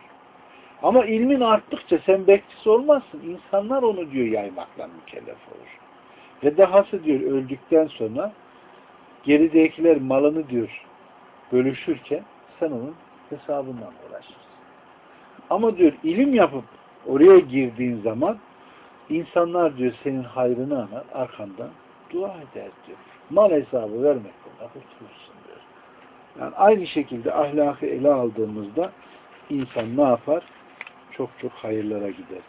Ama ilmin arttıkça sen bekçisi olmazsın. İnsanlar onu diyor yaymakla mükellef olur. Ve dahası diyor öldükten sonra geridekiler malını diyor bölüşürken sen onun hesabından uğraşırsın. Ama diyor ilim yapıp oraya girdiğin zaman insanlar diyor senin hayrını anar arkandan dua eder diyor. Mal hesabı vermekten kurtulursun. Yani aynı şekilde ahlakı ele aldığımızda insan ne yapar? Çok çok hayırlara gider.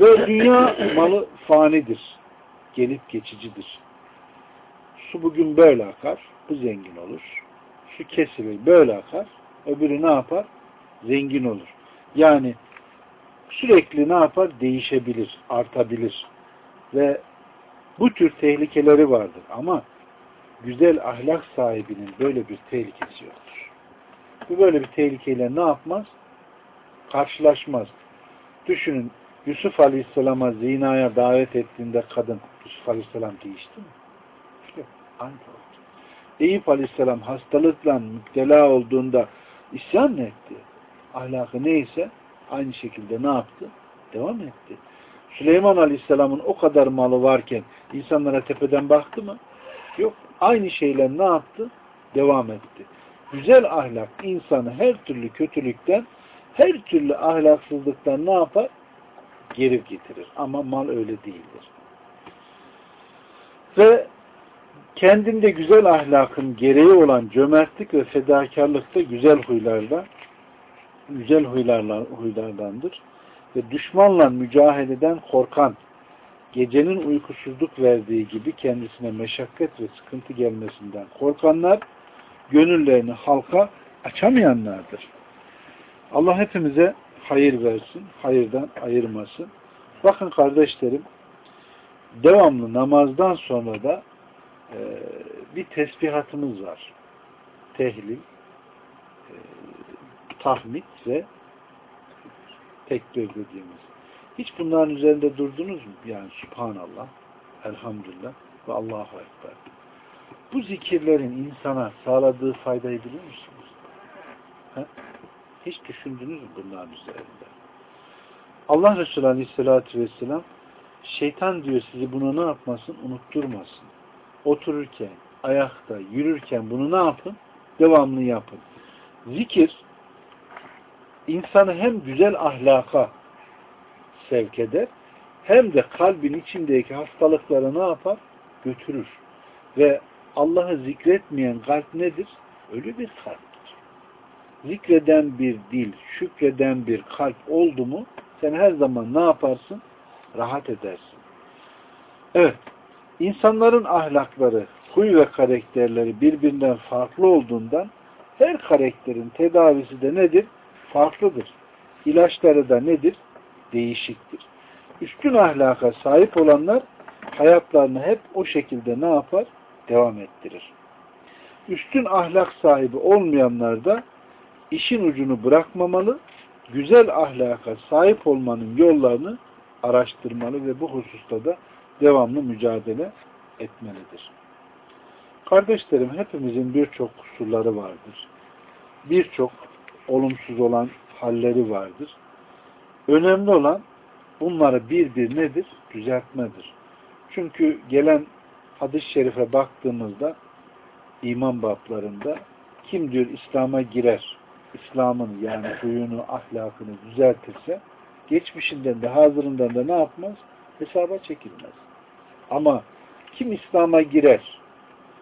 Ve dünya malı fanidir. Gelip geçicidir. Su bugün böyle akar, bu zengin olur. Su kesilir, böyle akar, öbürü ne yapar? Zengin olur. Yani sürekli ne yapar? Değişebilir, artabilir. Ve bu tür tehlikeleri vardır. Ama güzel ahlak sahibinin böyle bir tehlikesi yoktur. Bu böyle bir tehlikeyle ne yapmaz? Karşılaşmaz. Düşünün Yusuf Aleyhisselam'a zinaya davet ettiğinde kadın Yusuf Aleyhisselam değişti mi? Yok. Aynı oldu. Eyüp Aleyhisselam hastalıkla müptela olduğunda isyan mı etti? Ahlakı neyse aynı şekilde ne yaptı? Devam etti. Süleyman Aleyhisselam'ın o kadar malı varken insanlara tepeden baktı mı? Yok. Aynı şeyler ne yaptı? Devam etti. Güzel ahlak insanı her türlü kötülükten, her türlü ahlaksızlıktan ne yapar? Geri getirir. Ama mal öyle değildir. Ve kendinde güzel ahlakın gereği olan cömertlik ve fedakarlıkta güzel huylarla güzel huylarla, huylardandır. Ve düşmanla mücadeleden korkan gecenin uykusuzluk verdiği gibi kendisine meşakkat ve sıkıntı gelmesinden korkanlar gönüllerini halka açamayanlardır. Allah hepimize hayır versin, hayırdan ayırmasın. Bakın kardeşlerim, devamlı namazdan sonra da e, bir tesbihatımız var. Tehlil, e, tahmid ve tekbir dediğimiz. Hiç bunların üzerinde durdunuz mu? Yani Subhanallah, Elhamdülillah ve Allahu Ekber. Bu zikirlerin insana sağladığı faydayı biliyor musunuz? He? Hiç düşündünüz mü bunların üzerinde? Allah Resulü Aleyhisselatü Vesselam şeytan diyor sizi bunu ne yapmasın? Unutturmasın. Otururken, ayakta, yürürken bunu ne yapın? Devamlı yapın. Zikir insanı hem güzel ahlaka sevk eder hem de kalbin içindeki hastalıkları ne yapar? Götürür. Ve Allah'ı zikretmeyen kalp nedir? Ölü bir kalptir. Zikreden bir dil, şükreden bir kalp oldu mu sen her zaman ne yaparsın? Rahat edersin. Evet. İnsanların ahlakları, huy ve karakterleri birbirinden farklı olduğundan her karakterin tedavisi de nedir? Farklıdır. İlaçları da nedir? Değişiktir. Üstün ahlaka sahip olanlar hayatlarını hep o şekilde ne yapar? Devam ettirir. Üstün ahlak sahibi olmayanlar da işin ucunu bırakmamalı, güzel ahlaka sahip olmanın yollarını araştırmalı ve bu hususta da devamlı mücadele etmelidir. Kardeşlerim hepimizin birçok kusurları vardır. Birçok olumsuz olan halleri vardır. Önemli olan bunları bir bir nedir? Düzeltmedir. Çünkü gelen hadis-i şerife baktığımızda iman bablarında kim diyor İslam'a girer, İslam'ın yani huyunu, ahlakını düzeltirse geçmişinden de hazırından da ne yapmaz? Hesaba çekilmez. Ama kim İslam'a girer,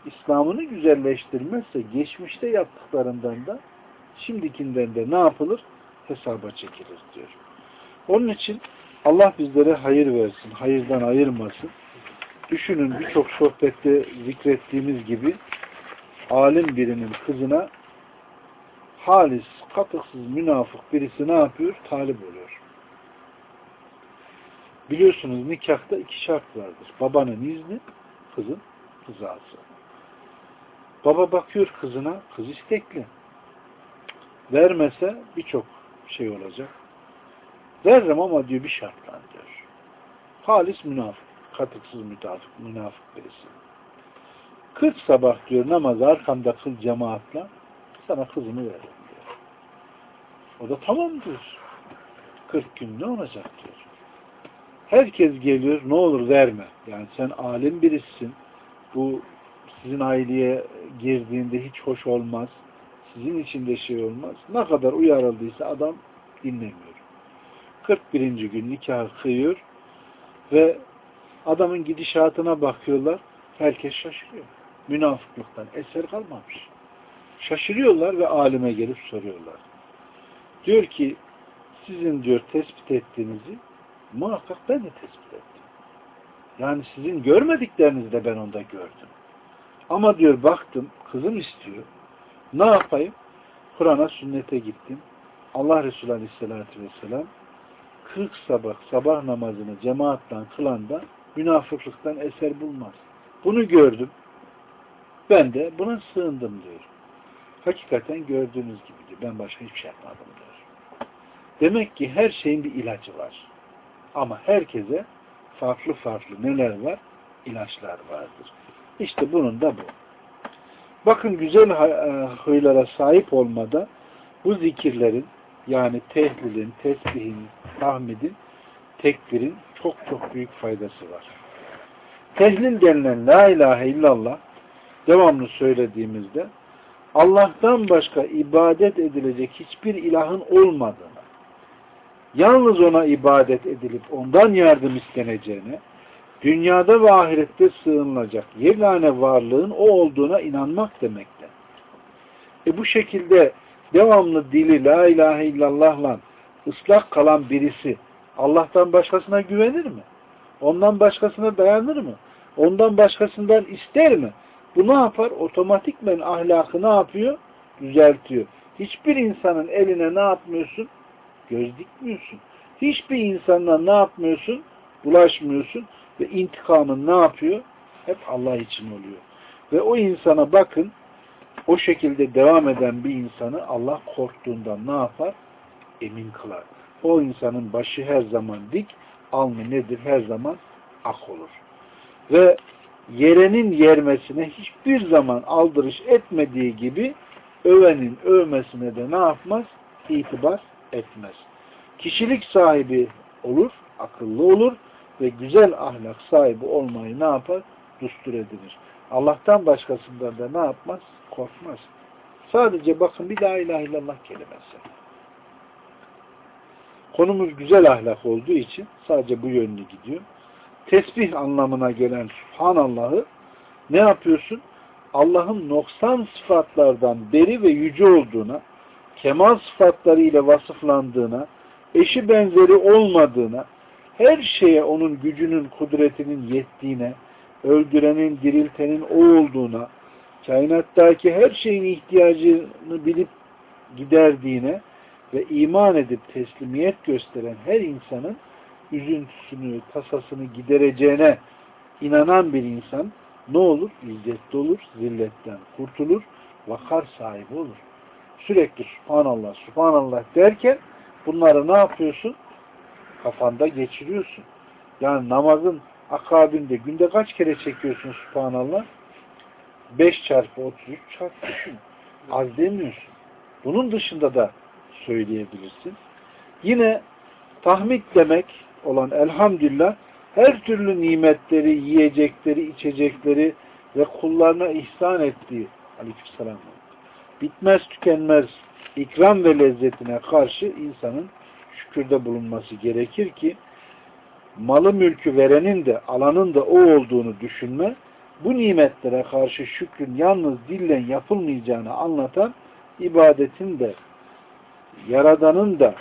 İslam'ını güzelleştirmezse geçmişte yaptıklarından da şimdikinden de ne yapılır? Hesaba çekilir diyor. Onun için Allah bizlere hayır versin, hayırdan ayırmasın. Düşünün birçok sohbette zikrettiğimiz gibi alim birinin kızına halis, katıksız, münafık birisi ne yapıyor? Talip oluyor. Biliyorsunuz nikahta iki şart vardır. Babanın izni, kızın rızası. Baba bakıyor kızına, kız istekli. Vermese birçok şey olacak. Veririm ama diyor bir şartla diyor. Halis münafık, katıksız münafık, münafık birisi. Kırk sabah diyor namazı arkamda kıl cemaatla sana kızımı veririm diyor. O da tamam diyor. Kırk gün ne olacak diyor. Herkes geliyor ne olur verme. Yani sen alim birisin. Bu sizin aileye girdiğinde hiç hoş olmaz. Sizin için de şey olmaz. Ne kadar uyarıldıysa adam dinlemiyor. 41. gün nikah kıyıyor ve adamın gidişatına bakıyorlar. Herkes şaşırıyor. Münafıklıktan eser kalmamış. Şaşırıyorlar ve alime gelip soruyorlar. Diyor ki sizin diyor tespit ettiğinizi muhakkak ben de tespit ettim. Yani sizin görmediklerinizi de ben onda gördüm. Ama diyor baktım kızım istiyor. Ne yapayım? Kur'an'a sünnete gittim. Allah Resulü Aleyhisselatü Vesselam 40 sabah sabah namazını cemaattan kılan da münafıklıktan eser bulmaz. Bunu gördüm. Ben de buna sığındım diyor. Hakikaten gördüğünüz gibi diyor. Ben başka hiçbir şey yapmadım diyor. Demek ki her şeyin bir ilacı var. Ama herkese farklı farklı neler var? İlaçlar vardır. İşte bunun da bu. Bakın güzel e, huylara sahip olmada bu zikirlerin yani tehlilin, tesbihin, tahmidin, tekbirin çok çok büyük faydası var. Tehlil denilen la ilahe illallah devamlı söylediğimizde Allah'tan başka ibadet edilecek hiçbir ilahın olmadığını, yalnız ona ibadet edilip ondan yardım isteneceğine, dünyada ve ahirette sığınılacak yegane varlığın o olduğuna inanmak demekte. E bu şekilde devamlı dili la ilahe illallah'la ıslak kalan birisi Allah'tan başkasına güvenir mi? Ondan başkasına dayanır mı? Ondan başkasından ister mi? Bu ne yapar? Otomatikmen ahlakı ne yapıyor? Düzeltiyor. Hiçbir insanın eline ne yapmıyorsun? Göz dikmiyorsun. Hiçbir insanla ne yapmıyorsun? Bulaşmıyorsun. Ve intikamın ne yapıyor? Hep Allah için oluyor. Ve o insana bakın o şekilde devam eden bir insanı Allah korktuğundan ne yapar? Emin kılar. O insanın başı her zaman dik, alnı nedir? Her zaman ak olur. Ve yerenin yermesine hiçbir zaman aldırış etmediği gibi övenin övmesine de ne yapmaz? İtibar etmez. Kişilik sahibi olur, akıllı olur ve güzel ahlak sahibi olmayı ne yapar? Dustur edilir. Allah'tan başkasından da ne yapmaz? Korkmaz. Sadece bakın bir daha ilahe illallah kelimesi. Konumuz güzel ahlak olduğu için sadece bu yönlü gidiyor. Tesbih anlamına gelen Subhanallah'ı ne yapıyorsun? Allah'ın noksan sıfatlardan beri ve yüce olduğuna, kemal sıfatlarıyla vasıflandığına, eşi benzeri olmadığına, her şeye onun gücünün, kudretinin yettiğine, öldürenin, diriltenin o olduğuna, kainattaki her şeyin ihtiyacını bilip giderdiğine ve iman edip teslimiyet gösteren her insanın üzüntüsünü, tasasını gidereceğine inanan bir insan ne olur? İzzetli olur, zilletten kurtulur, vakar sahibi olur. Sürekli Subhanallah, Subhanallah derken bunları ne yapıyorsun? Kafanda geçiriyorsun. Yani namazın akabinde günde kaç kere çekiyorsun Subhanallah? 5 çarpı 33 çarpı düşün. Az demiyorsun. Bunun dışında da söyleyebilirsin. Yine tahmid demek olan elhamdülillah her türlü nimetleri, yiyecekleri, içecekleri ve kullarına ihsan ettiği aleykümselam bitmez tükenmez ikram ve lezzetine karşı insanın şükürde bulunması gerekir ki malı mülkü verenin de alanın da o olduğunu düşünme bu nimetlere karşı şükrün yalnız dillen yapılmayacağını anlatan ibadetin de yaradanın da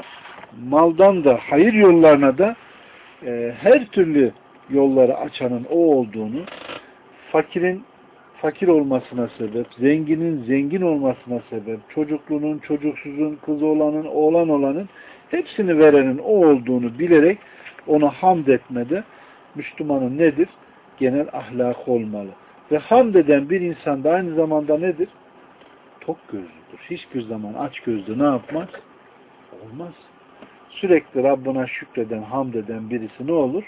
maldan da hayır yollarına da e, her türlü yolları açanın o olduğunu fakirin fakir olmasına sebep, zenginin zengin olmasına sebep, çocukluğunun, çocuksuzun, kız olanın, oğlan olanın hepsini verenin o olduğunu bilerek ona hamd etmede Müslümanın nedir? Genel ahlak olmalı. Ve hamd eden bir insan da aynı zamanda nedir? Tok gözlüdür. Hiçbir zaman aç gözlü ne yapmaz? Olmaz. Sürekli Rabbına şükreden, hamd eden birisi ne olur?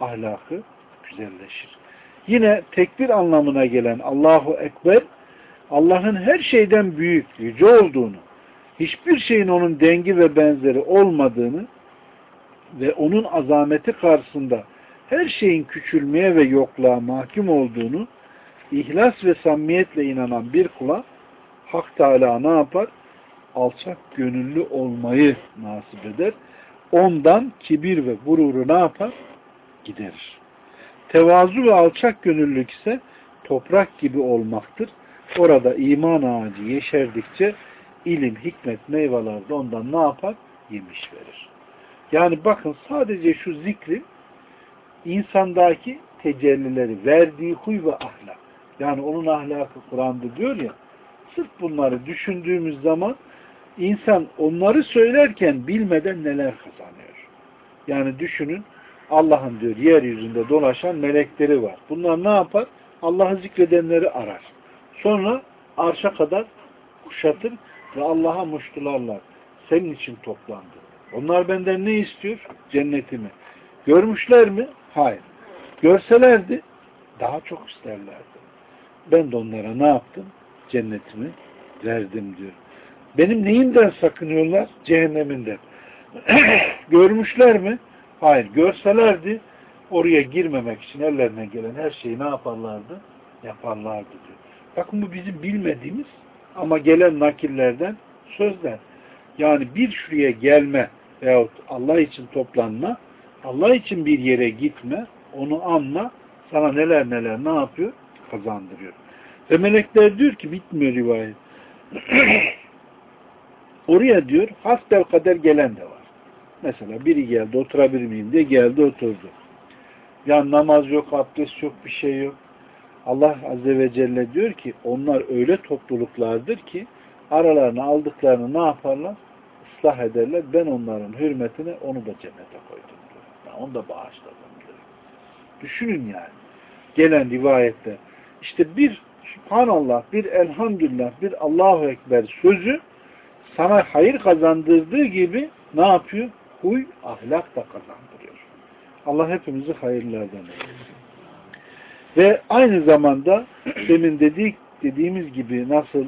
Ahlakı güzelleşir. Yine tekbir anlamına gelen Allahu Ekber, Allah'ın her şeyden büyük, yüce olduğunu, hiçbir şeyin onun dengi ve benzeri olmadığını ve onun azameti karşısında her şeyin küçülmeye ve yokluğa mahkum olduğunu ihlas ve samimiyetle inanan bir kula Hak Teala ne yapar? Alçak gönüllü olmayı nasip eder. Ondan kibir ve gururu ne yapar? Giderir. Tevazu ve alçak gönüllülük ise toprak gibi olmaktır. Orada iman ağacı yeşerdikçe ilim, hikmet, meyveler de ondan ne yapar? Yemiş verir. Yani bakın sadece şu zikrin insandaki tecellileri, verdiği huy ve ahlak. Yani onun ahlakı Kur'an'da diyor ya, sırf bunları düşündüğümüz zaman insan onları söylerken bilmeden neler kazanıyor. Yani düşünün, Allah'ın diyor yeryüzünde dolaşan melekleri var. Bunlar ne yapar? Allah'ı zikredenleri arar. Sonra arşa kadar kuşatır ve Allah'a muştularlar. Senin için toplandı. Onlar benden ne istiyor? Cennetimi. Görmüşler mi? Hayır. Görselerdi daha çok isterlerdi. Ben de onlara ne yaptım? Cennetimi verdim diyor. Benim neyimden sakınıyorlar? Cehenneminden. [CLEARS THROAT] Görmüşler mi? Hayır. Görselerdi oraya girmemek için ellerine gelen her şeyi ne yaparlardı? Yaparlardı diyor. Bakın bu bizim bilmediğimiz ama gelen nakillerden sözler. Yani bir şuraya gelme veyahut Allah için toplanma, Allah için bir yere gitme, onu anla, sana neler neler ne yapıyor? Kazandırıyor. Ve melekler diyor ki bitmiyor rivayet. [CLEARS THROAT] Oraya diyor hasbel kader gelen de var. Mesela biri geldi oturabilir miyim diye geldi oturdu. Ya namaz yok, abdest yok, bir şey yok. Allah Azze ve Celle diyor ki onlar öyle topluluklardır ki aralarına aldıklarını ne yaparlar? Islah ederler. Ben onların hürmetine onu da cennete koydum diyor. Ben onu da bağışladım diyor. Düşünün yani. Gelen rivayette işte bir Subhanallah, bir Elhamdülillah, bir Allahu Ekber sözü sana hayır kazandırdığı gibi ne yapıyor? Huy, ahlak da kazandırıyor. Allah hepimizi hayırlardan eylesin. Ve aynı zamanda demin dedik, dediğimiz gibi nasıl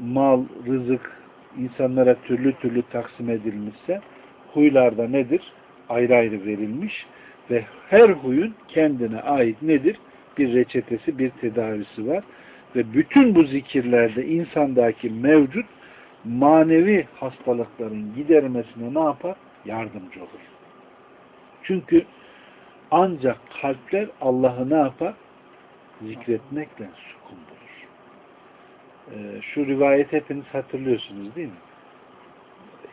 mal, rızık insanlara türlü türlü taksim edilmişse huylarda nedir? Ayrı ayrı verilmiş ve her huyun kendine ait nedir? Bir reçetesi, bir tedavisi var. Ve bütün bu zikirlerde insandaki mevcut manevi hastalıkların gidermesine ne yapar? Yardımcı olur. Çünkü ancak kalpler Allah'ı ne yapar? Zikretmekle sukun bulur. Ee, şu rivayet hepiniz hatırlıyorsunuz değil mi?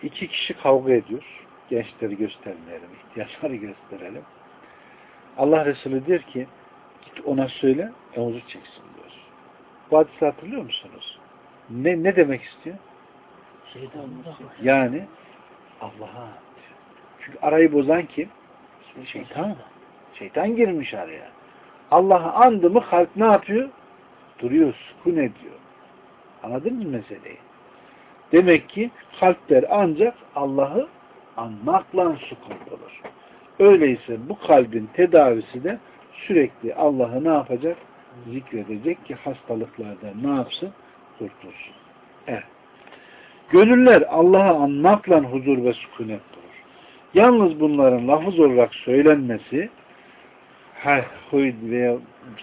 İki kişi kavga ediyor. Gençleri göstermeyelim, ihtiyaçları gösterelim. Allah Resulü diyor ki git ona söyle, omuzu çeksin diyor. Bu hadisi hatırlıyor musunuz? Ne, ne demek istiyor? Yani Allah'a çünkü arayı bozan kim? Şeytan. Şeytan girmiş araya. Allah'ı andı mı kalp ne yapıyor? Duruyor, sukun ediyor. Anladın mı meseleyi? Demek ki kalpler ancak Allah'ı anmakla sukun olur. Öyleyse bu kalbin tedavisi de sürekli Allah'ı ne yapacak? Zikredecek ki hastalıklardan ne yapsın? Kurtulsun. Evet. Gönüller Allah'ı anmakla huzur ve sükunet bulur. Yalnız bunların lafız olarak söylenmesi huy veya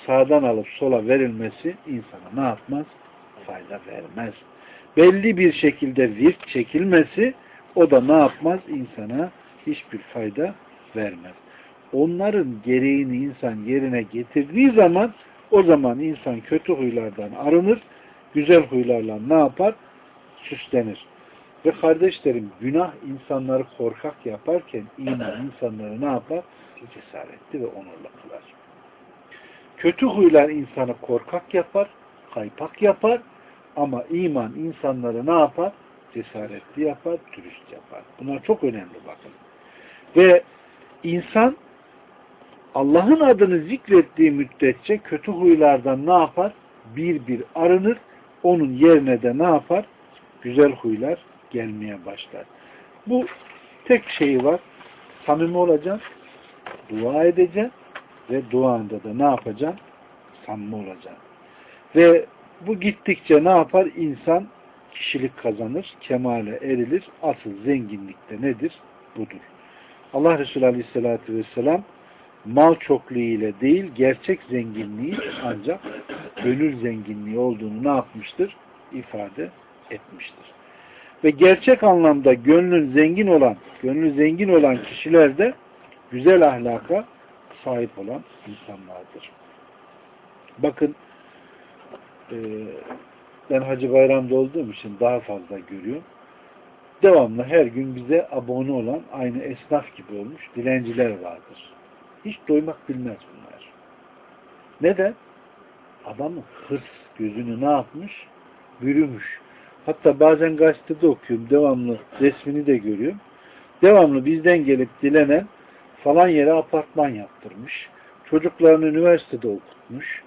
sağdan alıp sola verilmesi insana ne yapmaz? Fayda vermez. Belli bir şekilde virt çekilmesi o da ne yapmaz? insana hiçbir fayda vermez. Onların gereğini insan yerine getirdiği zaman o zaman insan kötü huylardan arınır, güzel huylarla ne yapar? Süslenir. Ve kardeşlerim günah insanları korkak yaparken iman insanları ne yapar? Cesaretli ve onurlu kılar. Kötü huylar insanı korkak yapar, kaypak yapar ama iman insanları ne yapar? Cesaretli yapar, dürüst yapar. Bunlar çok önemli bakın. Ve insan Allah'ın adını zikrettiği müddetçe kötü huylardan ne yapar? Bir bir arınır. Onun yerine de ne yapar? Güzel huylar gelmeye başlar. Bu tek şeyi var. Samimi olacaksın, dua edeceksin ve duanda da ne yapacaksın? Samimi olacaksın. Ve bu gittikçe ne yapar? İnsan kişilik kazanır, kemale erilir. Asıl zenginlik de nedir? Budur. Allah Resulü Aleyhisselatü Vesselam mal çokluğu ile değil, gerçek zenginliği ancak gönül zenginliği olduğunu ne yapmıştır? ifade etmiştir. Ve gerçek anlamda gönlün zengin olan, gönlü zengin olan kişiler de güzel ahlaka sahip olan insanlardır. Bakın e, ben Hacı Bayram'da olduğum için daha fazla görüyorum. Devamlı her gün bize abone olan aynı esnaf gibi olmuş dilenciler vardır. Hiç doymak bilmez bunlar. Neden? Adamın hırs gözünü ne yapmış? Bürümüş. Hatta bazen gazetede okuyorum. Devamlı resmini de görüyorum. Devamlı bizden gelip dilenen falan yere apartman yaptırmış. Çocuklarını üniversitede okutmuş.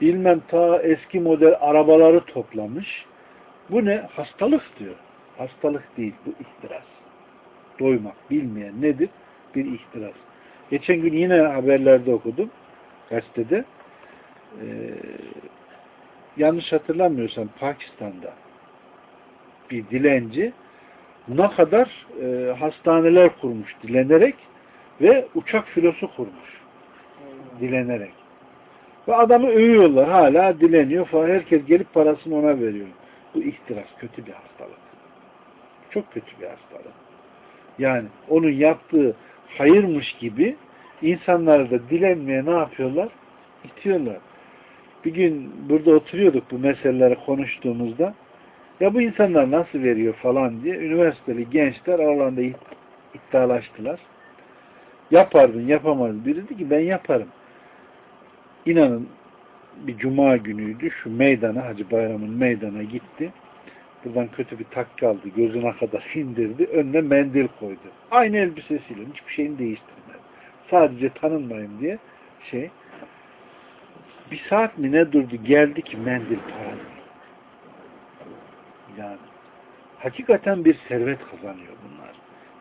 Bilmem ta eski model arabaları toplamış. Bu ne? Hastalık diyor. Hastalık değil. Bu ihtiras. Doymak bilmeyen nedir? Bir ihtiras. Geçen gün yine haberlerde okudum. Gazetede. Ee, yanlış hatırlamıyorsam Pakistan'da bir dilenci ne kadar e, hastaneler kurmuş dilenerek ve uçak filosu kurmuş dilenerek. Ve adamı övüyorlar. Hala dileniyor falan. Herkes gelip parasını ona veriyor. Bu ihtiras. Kötü bir hastalık. Çok kötü bir hastalık. Yani onun yaptığı hayırmış gibi insanları da dilenmeye ne yapıyorlar? İtiyorlar. Bir gün burada oturuyorduk bu meseleleri konuştuğumuzda ya bu insanlar nasıl veriyor falan diye üniversiteli gençler aralarında iddialaştılar. Yapardın, yapamazdın. Biri dedi ki ben yaparım. İnanın bir cuma günüydü. Şu meydana, Hacı Bayram'ın meydana gitti. Buradan kötü bir takki aldı. Gözüne kadar indirdi. Önüne mendil koydu. Aynı elbisesiyle. Hiçbir şeyini değiştirmedi. Sadece tanınmayın diye şey. Bir saat mi ne durdu? Geldi ki mendil para. Yani hakikaten bir servet kazanıyor bunlar.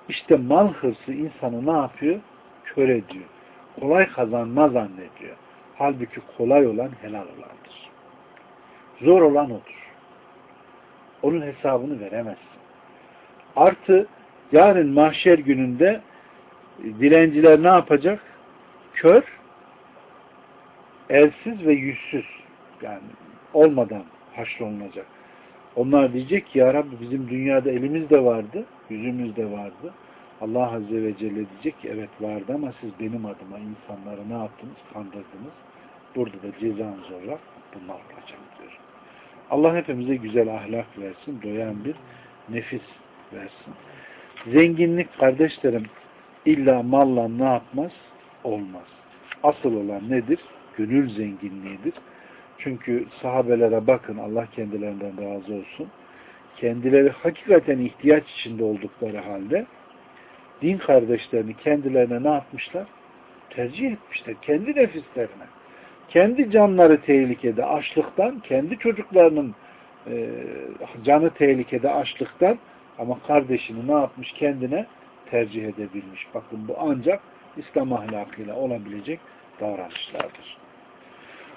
İşte mal hırsı insanı ne yapıyor? Kör ediyor. Kolay kazanma zannediyor. Halbuki kolay olan helal olandır. Zor olan odur. Onun hesabını veremezsin. Artı yarın mahşer gününde dilenciler ne yapacak? Kör, elsiz ve yüzsüz yani olmadan haşrolunacak. Onlar diyecek ki ya Rabbi bizim dünyada elimiz de vardı, yüzümüz de vardı. Allah Azze ve Celle diyecek ki evet vardı ama siz benim adıma insanları ne yaptınız? Kandırdınız. Burada da cezanız olarak bunlar olacak diyor. Allah hepimize güzel ahlak versin, doyan bir nefis versin. Zenginlik kardeşlerim illa malla ne yapmaz? Olmaz. Asıl olan nedir? Gönül zenginliğidir. Çünkü sahabelere bakın Allah kendilerinden razı olsun. Kendileri hakikaten ihtiyaç içinde oldukları halde din kardeşlerini kendilerine ne yapmışlar? Tercih etmişler. Kendi nefislerine. Kendi canları tehlikede açlıktan, kendi çocuklarının e, canı tehlikede açlıktan ama kardeşini ne yapmış? Kendine tercih edebilmiş. Bakın bu ancak İslam ahlakıyla olabilecek davranışlardır.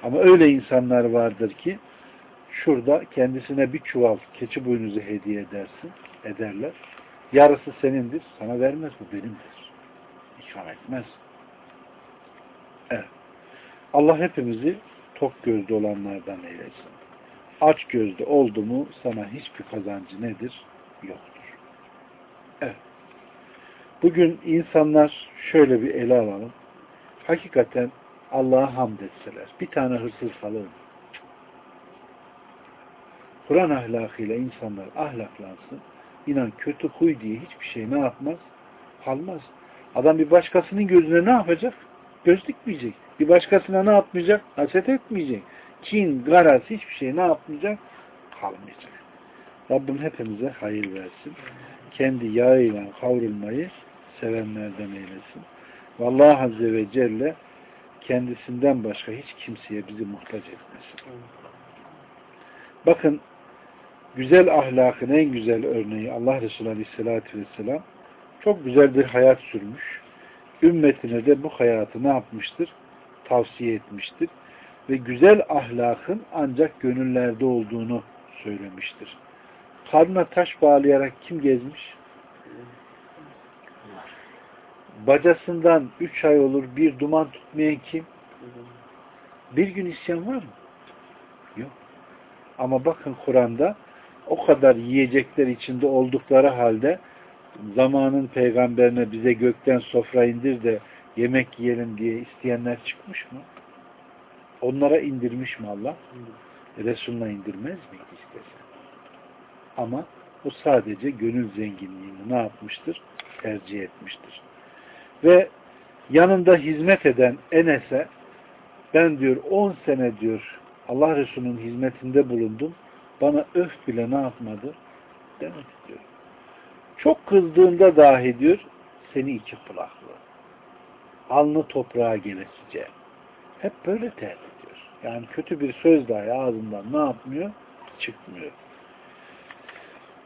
Ama öyle insanlar vardır ki şurada kendisine bir çuval keçi boynuzu hediye edersin, ederler. Yarısı senindir, sana vermez bu benimdir. İkram etmez. Evet. Allah hepimizi tok gözlü olanlardan eylesin. Aç gözlü oldu mu sana hiçbir kazancı nedir? Yoktur. Evet. Bugün insanlar şöyle bir ele alalım. Hakikaten Allah'a hamd etseler. Bir tane hırsız kalır? Kur'an ahlakıyla insanlar ahlaklansın. İnan kötü huy diye hiçbir şey ne yapmaz? Kalmaz. Adam bir başkasının gözüne ne yapacak? Göz dikmeyecek. Bir başkasına ne yapmayacak? Haset etmeyecek. Kin, garaz hiçbir şey ne yapmayacak? Kalmayacak. Rabbim hepimize hayır versin. Kendi yağıyla kavrulmayı sevenlerden eylesin. Vallahi Azze ve Celle kendisinden başka hiç kimseye bizi muhtaç etmesin. Bakın güzel ahlakın en güzel örneği Allah Resulü Aleyhisselatü Vesselam çok güzel bir hayat sürmüş. Ümmetine de bu hayatı ne yapmıştır? Tavsiye etmiştir. Ve güzel ahlakın ancak gönüllerde olduğunu söylemiştir. Karnına taş bağlayarak kim gezmiş? Bacasından üç ay olur bir duman tutmayan kim? Bir gün isyan var mı? Yok. Ama bakın Kur'an'da o kadar yiyecekler içinde oldukları halde zamanın peygamberine bize gökten sofra indir de yemek yiyelim diye isteyenler çıkmış mı? Onlara indirmiş mi Allah? Resulüne indirmez miydi istese? Ama o sadece gönül zenginliğini ne yapmıştır? Tercih etmiştir. Ve yanında hizmet eden Enes'e ben diyor 10 sene diyor Allah Resulü'nün hizmetinde bulundum. Bana öf bile ne yapmadı? Demedi diyor. Çok kızdığında dahi diyor seni iki kulaklı. Alnı toprağa gelesice. Hep böyle terk ediyor. Yani kötü bir söz dahi ağzından ne yapmıyor? Çıkmıyor.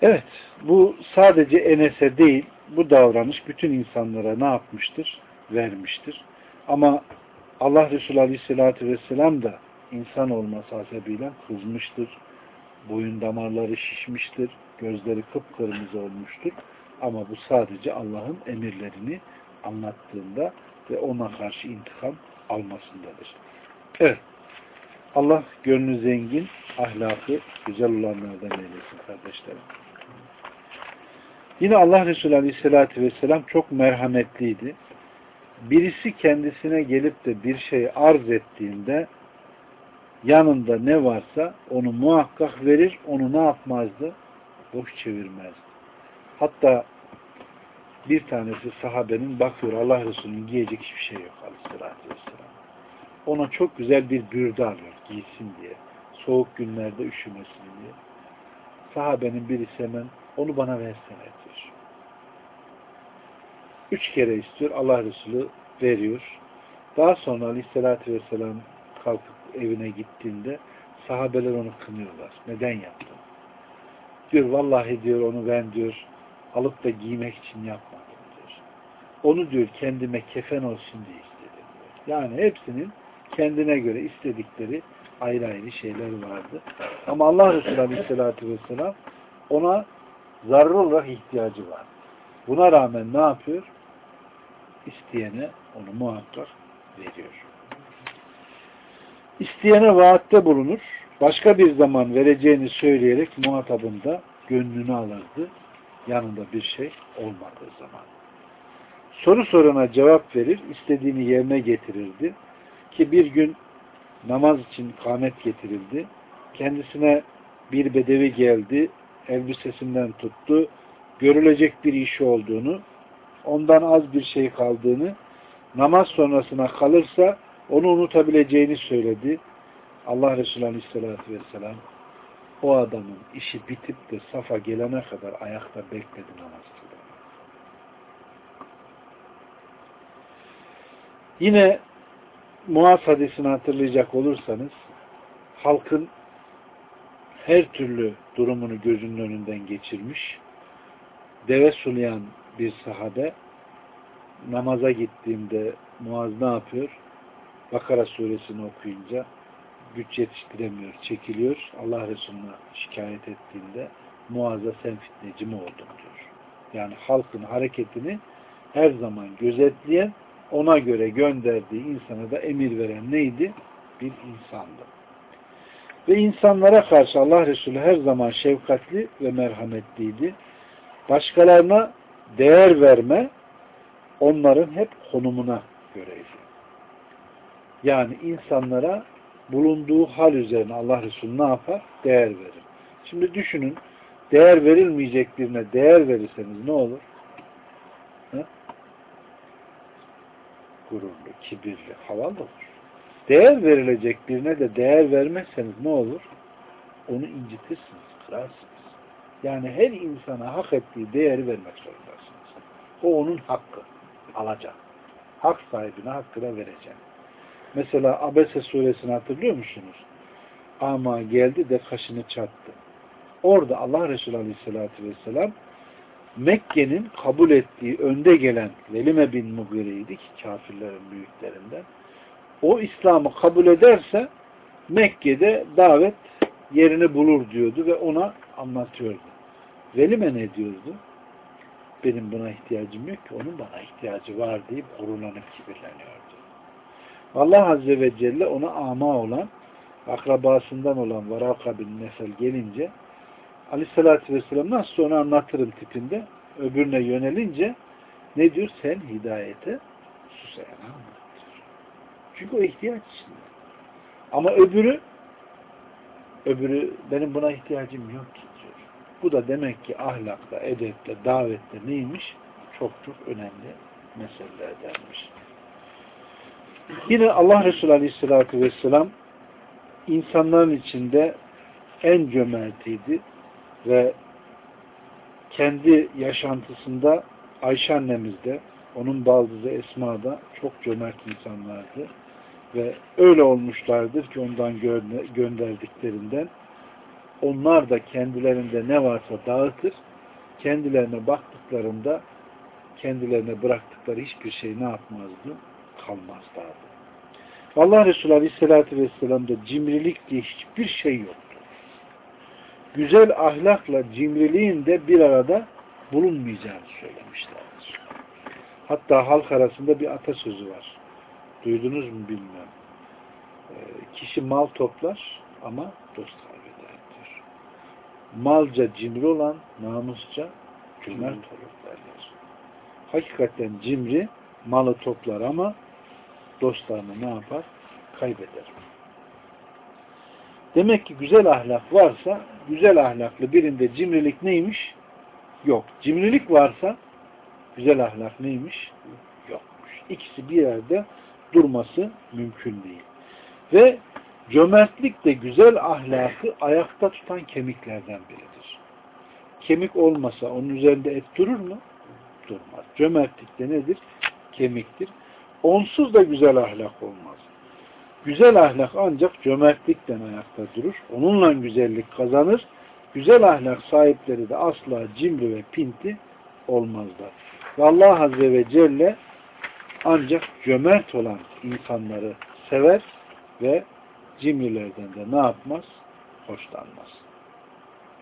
Evet, bu sadece Enes'e değil, bu davranış bütün insanlara ne yapmıştır? Vermiştir. Ama Allah Resulü Aleyhisselatü Vesselam da insan olması hasebiyle kızmıştır. Boyun damarları şişmiştir. Gözleri kıpkırmızı olmuştur. Ama bu sadece Allah'ın emirlerini anlattığında ve ona karşı intikam almasındadır. Evet. Allah gönlü zengin, ahlakı güzel olanlardan eylesin kardeşlerim. Yine Allah Resulü Aleyhisselatü Vesselam çok merhametliydi. Birisi kendisine gelip de bir şey arz ettiğinde yanında ne varsa onu muhakkak verir, onu ne yapmazdı? Boş çevirmezdi. Hatta bir tanesi sahabenin bakıyor Allah Resulü'nün giyecek hiçbir şey yok aleyhissalatü vesselam. Ona çok güzel bir bürde alıyor giysin diye. Soğuk günlerde üşümesin diye. Sahabenin birisi hemen onu bana versene diyor. Üç kere istiyor. Allah Resulü veriyor. Daha sonra aleyhissalatü vesselam kalkıp evine gittiğinde sahabeler onu kınıyorlar. Neden yaptın? Diyor vallahi diyor onu ben diyor alıp da giymek için yapmadım diyor. Onu diyor kendime kefen olsun diye istedim diyor. Yani hepsinin kendine göre istedikleri ayrı ayrı şeyler vardı. Ama Allah Resulü Aleyhisselatü Vesselam ona zararlı olarak ihtiyacı var. Buna rağmen ne yapıyor? İsteyene onu muhakkak veriyor. İsteyene vaatte bulunur. Başka bir zaman vereceğini söyleyerek muhatabın da gönlünü alırdı. Yanında bir şey olmadığı zaman. Soru sorana cevap verir, istediğini yerine getirirdi. Ki bir gün namaz için kamet getirildi. Kendisine bir bedevi geldi, elbisesinden tuttu, görülecek bir işi olduğunu, ondan az bir şey kaldığını, namaz sonrasına kalırsa onu unutabileceğini söyledi. Allah Resulü Aleyhisselatü Vesselam o adamın işi bitip de safa gelene kadar ayakta bekledi namaz. Yine Muaz hadisini hatırlayacak olursanız halkın her türlü durumunu gözünün önünden geçirmiş deve sulayan bir sahabe namaza gittiğimde Muaz ne yapıyor? Bakara suresini okuyunca güç yetiştiremiyor, çekiliyor. Allah Resulü'ne şikayet ettiğinde Muaz'a sen fitneci mi oldun diyor. Yani halkın hareketini her zaman gözetleyen, ona göre gönderdiği insana da emir veren neydi? Bir insandı. Ve insanlara karşı Allah Resulü her zaman şefkatli ve merhametliydi. Başkalarına değer verme onların hep konumuna göreydi. Yani insanlara bulunduğu hal üzerine Allah Resulü ne yapar? Değer verir. Şimdi düşünün, değer verilmeyecek birine değer verirseniz ne olur? He? Gururlu, kibirli, havalı olur. Değer verilecek birine de değer vermezseniz ne olur? Onu incitirsiniz, kırarsınız. Yani her insana hak ettiği değeri vermek zorundasınız. O onun hakkı. Alacak. Hak sahibine hakkına verecek. Mesela Abese suresini hatırlıyor musunuz? Ama geldi de kaşını çattı. Orada Allah Resulü Aleyhisselatü Vesselam Mekke'nin kabul ettiği önde gelen Velime bin Mugire'ydi ki kafirlerin büyüklerinden. O İslam'ı kabul ederse Mekke'de davet yerini bulur diyordu ve ona anlatıyordu. Velime ne diyordu? Benim buna ihtiyacım yok ki onun bana ihtiyacı var deyip gururlanıp kibirleniyordu. Allah Azze ve Celle ona ama olan, akrabasından olan Varaka bin Nefel gelince Aleyhisselatü Vesselam nasıl onu anlatırım tipinde öbürüne yönelince ne diyor? Sen hidayete susayana anlattır. Çünkü o ihtiyaç içinde. Ama öbürü öbürü benim buna ihtiyacım yok ki diyor. Bu da demek ki ahlakla, edeple, davette neymiş? Çok çok önemli meselelerdenmiş. Yine Allah Resulü Aleyhisselatü Vesselam insanların içinde en cömertiydi ve kendi yaşantısında Ayşe annemiz de onun baldızı Esma da çok cömert insanlardı ve öyle olmuşlardır ki ondan gönderdiklerinden onlar da kendilerinde ne varsa dağıtır kendilerine baktıklarında kendilerine bıraktıkları hiçbir şey ne yapmazdı? Kalmazdı abi. Allah Resulü Aleyhisselatü Vesselam'da cimrilik diye hiçbir şey yoktu. Güzel ahlakla cimriliğin de bir arada bulunmayacağını söylemişlerdir. Hatta halk arasında bir atasözü var. Duydunuz mu bilmem. Ee, kişi mal toplar ama dost kaybeder diyor. Malca cimri olan namusça cömert olur derler. Hakikaten cimri malı toplar ama dostlarını ne yapar? Kaybeder. Demek ki güzel ahlak varsa, güzel ahlaklı birinde cimrilik neymiş? Yok. Cimrilik varsa güzel ahlak neymiş? Yokmuş. İkisi bir yerde durması mümkün değil. Ve cömertlik de güzel ahlakı ayakta tutan kemiklerden biridir. Kemik olmasa onun üzerinde et durur mu? Durmaz. Cömertlik de nedir? Kemiktir. Onsuz da güzel ahlak olmaz. Güzel ahlak ancak cömertlikten ayakta durur. Onunla güzellik kazanır. Güzel ahlak sahipleri de asla cimri ve pinti olmazlar. Ve Allah Azze ve Celle ancak cömert olan insanları sever ve cimrilerden de ne yapmaz? Hoşlanmaz.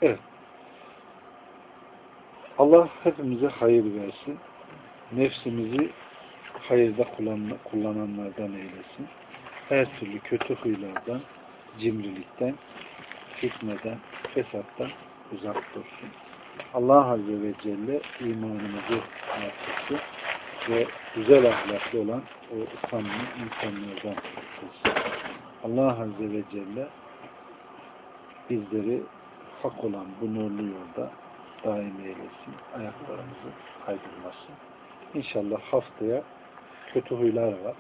Evet. Allah hepimize hayır versin. Nefsimizi hayırda kullan- kullananlardan eylesin. Her türlü kötü huylardan, cimrilikten, fitneden, fesattan uzak dursun. Allah Azze ve Celle imanımızı artırsın ve güzel ahlaklı olan o samimi insanlardan kılsın. Allah Azze ve Celle bizleri hak olan bu nurlu yolda daim eylesin. Ayaklarımızı kaydırmasın. İnşallah haftaya kötü huylar var.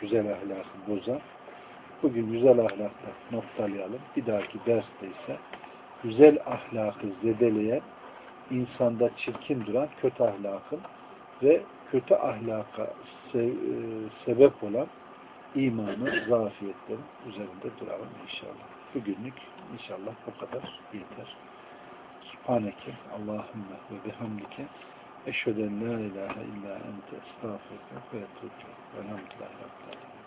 Güzel ahlakı bozan. Bugün güzel ahlakla noktalayalım. Bir dahaki derste ise güzel ahlakı zedeleyen, insanda çirkin duran kötü ahlakın ve kötü ahlaka se- e, sebep olan imanı, zafiyetlerin üzerinde duralım inşallah. Bugünlük inşallah bu kadar yeter. Subhaneke Allahümme ve bihamdike eşheden la ilahe illa ente estağfurullah ve etûbü. Velhamdülillahi Rabbil alemin.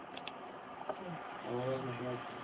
Allah razı olsun.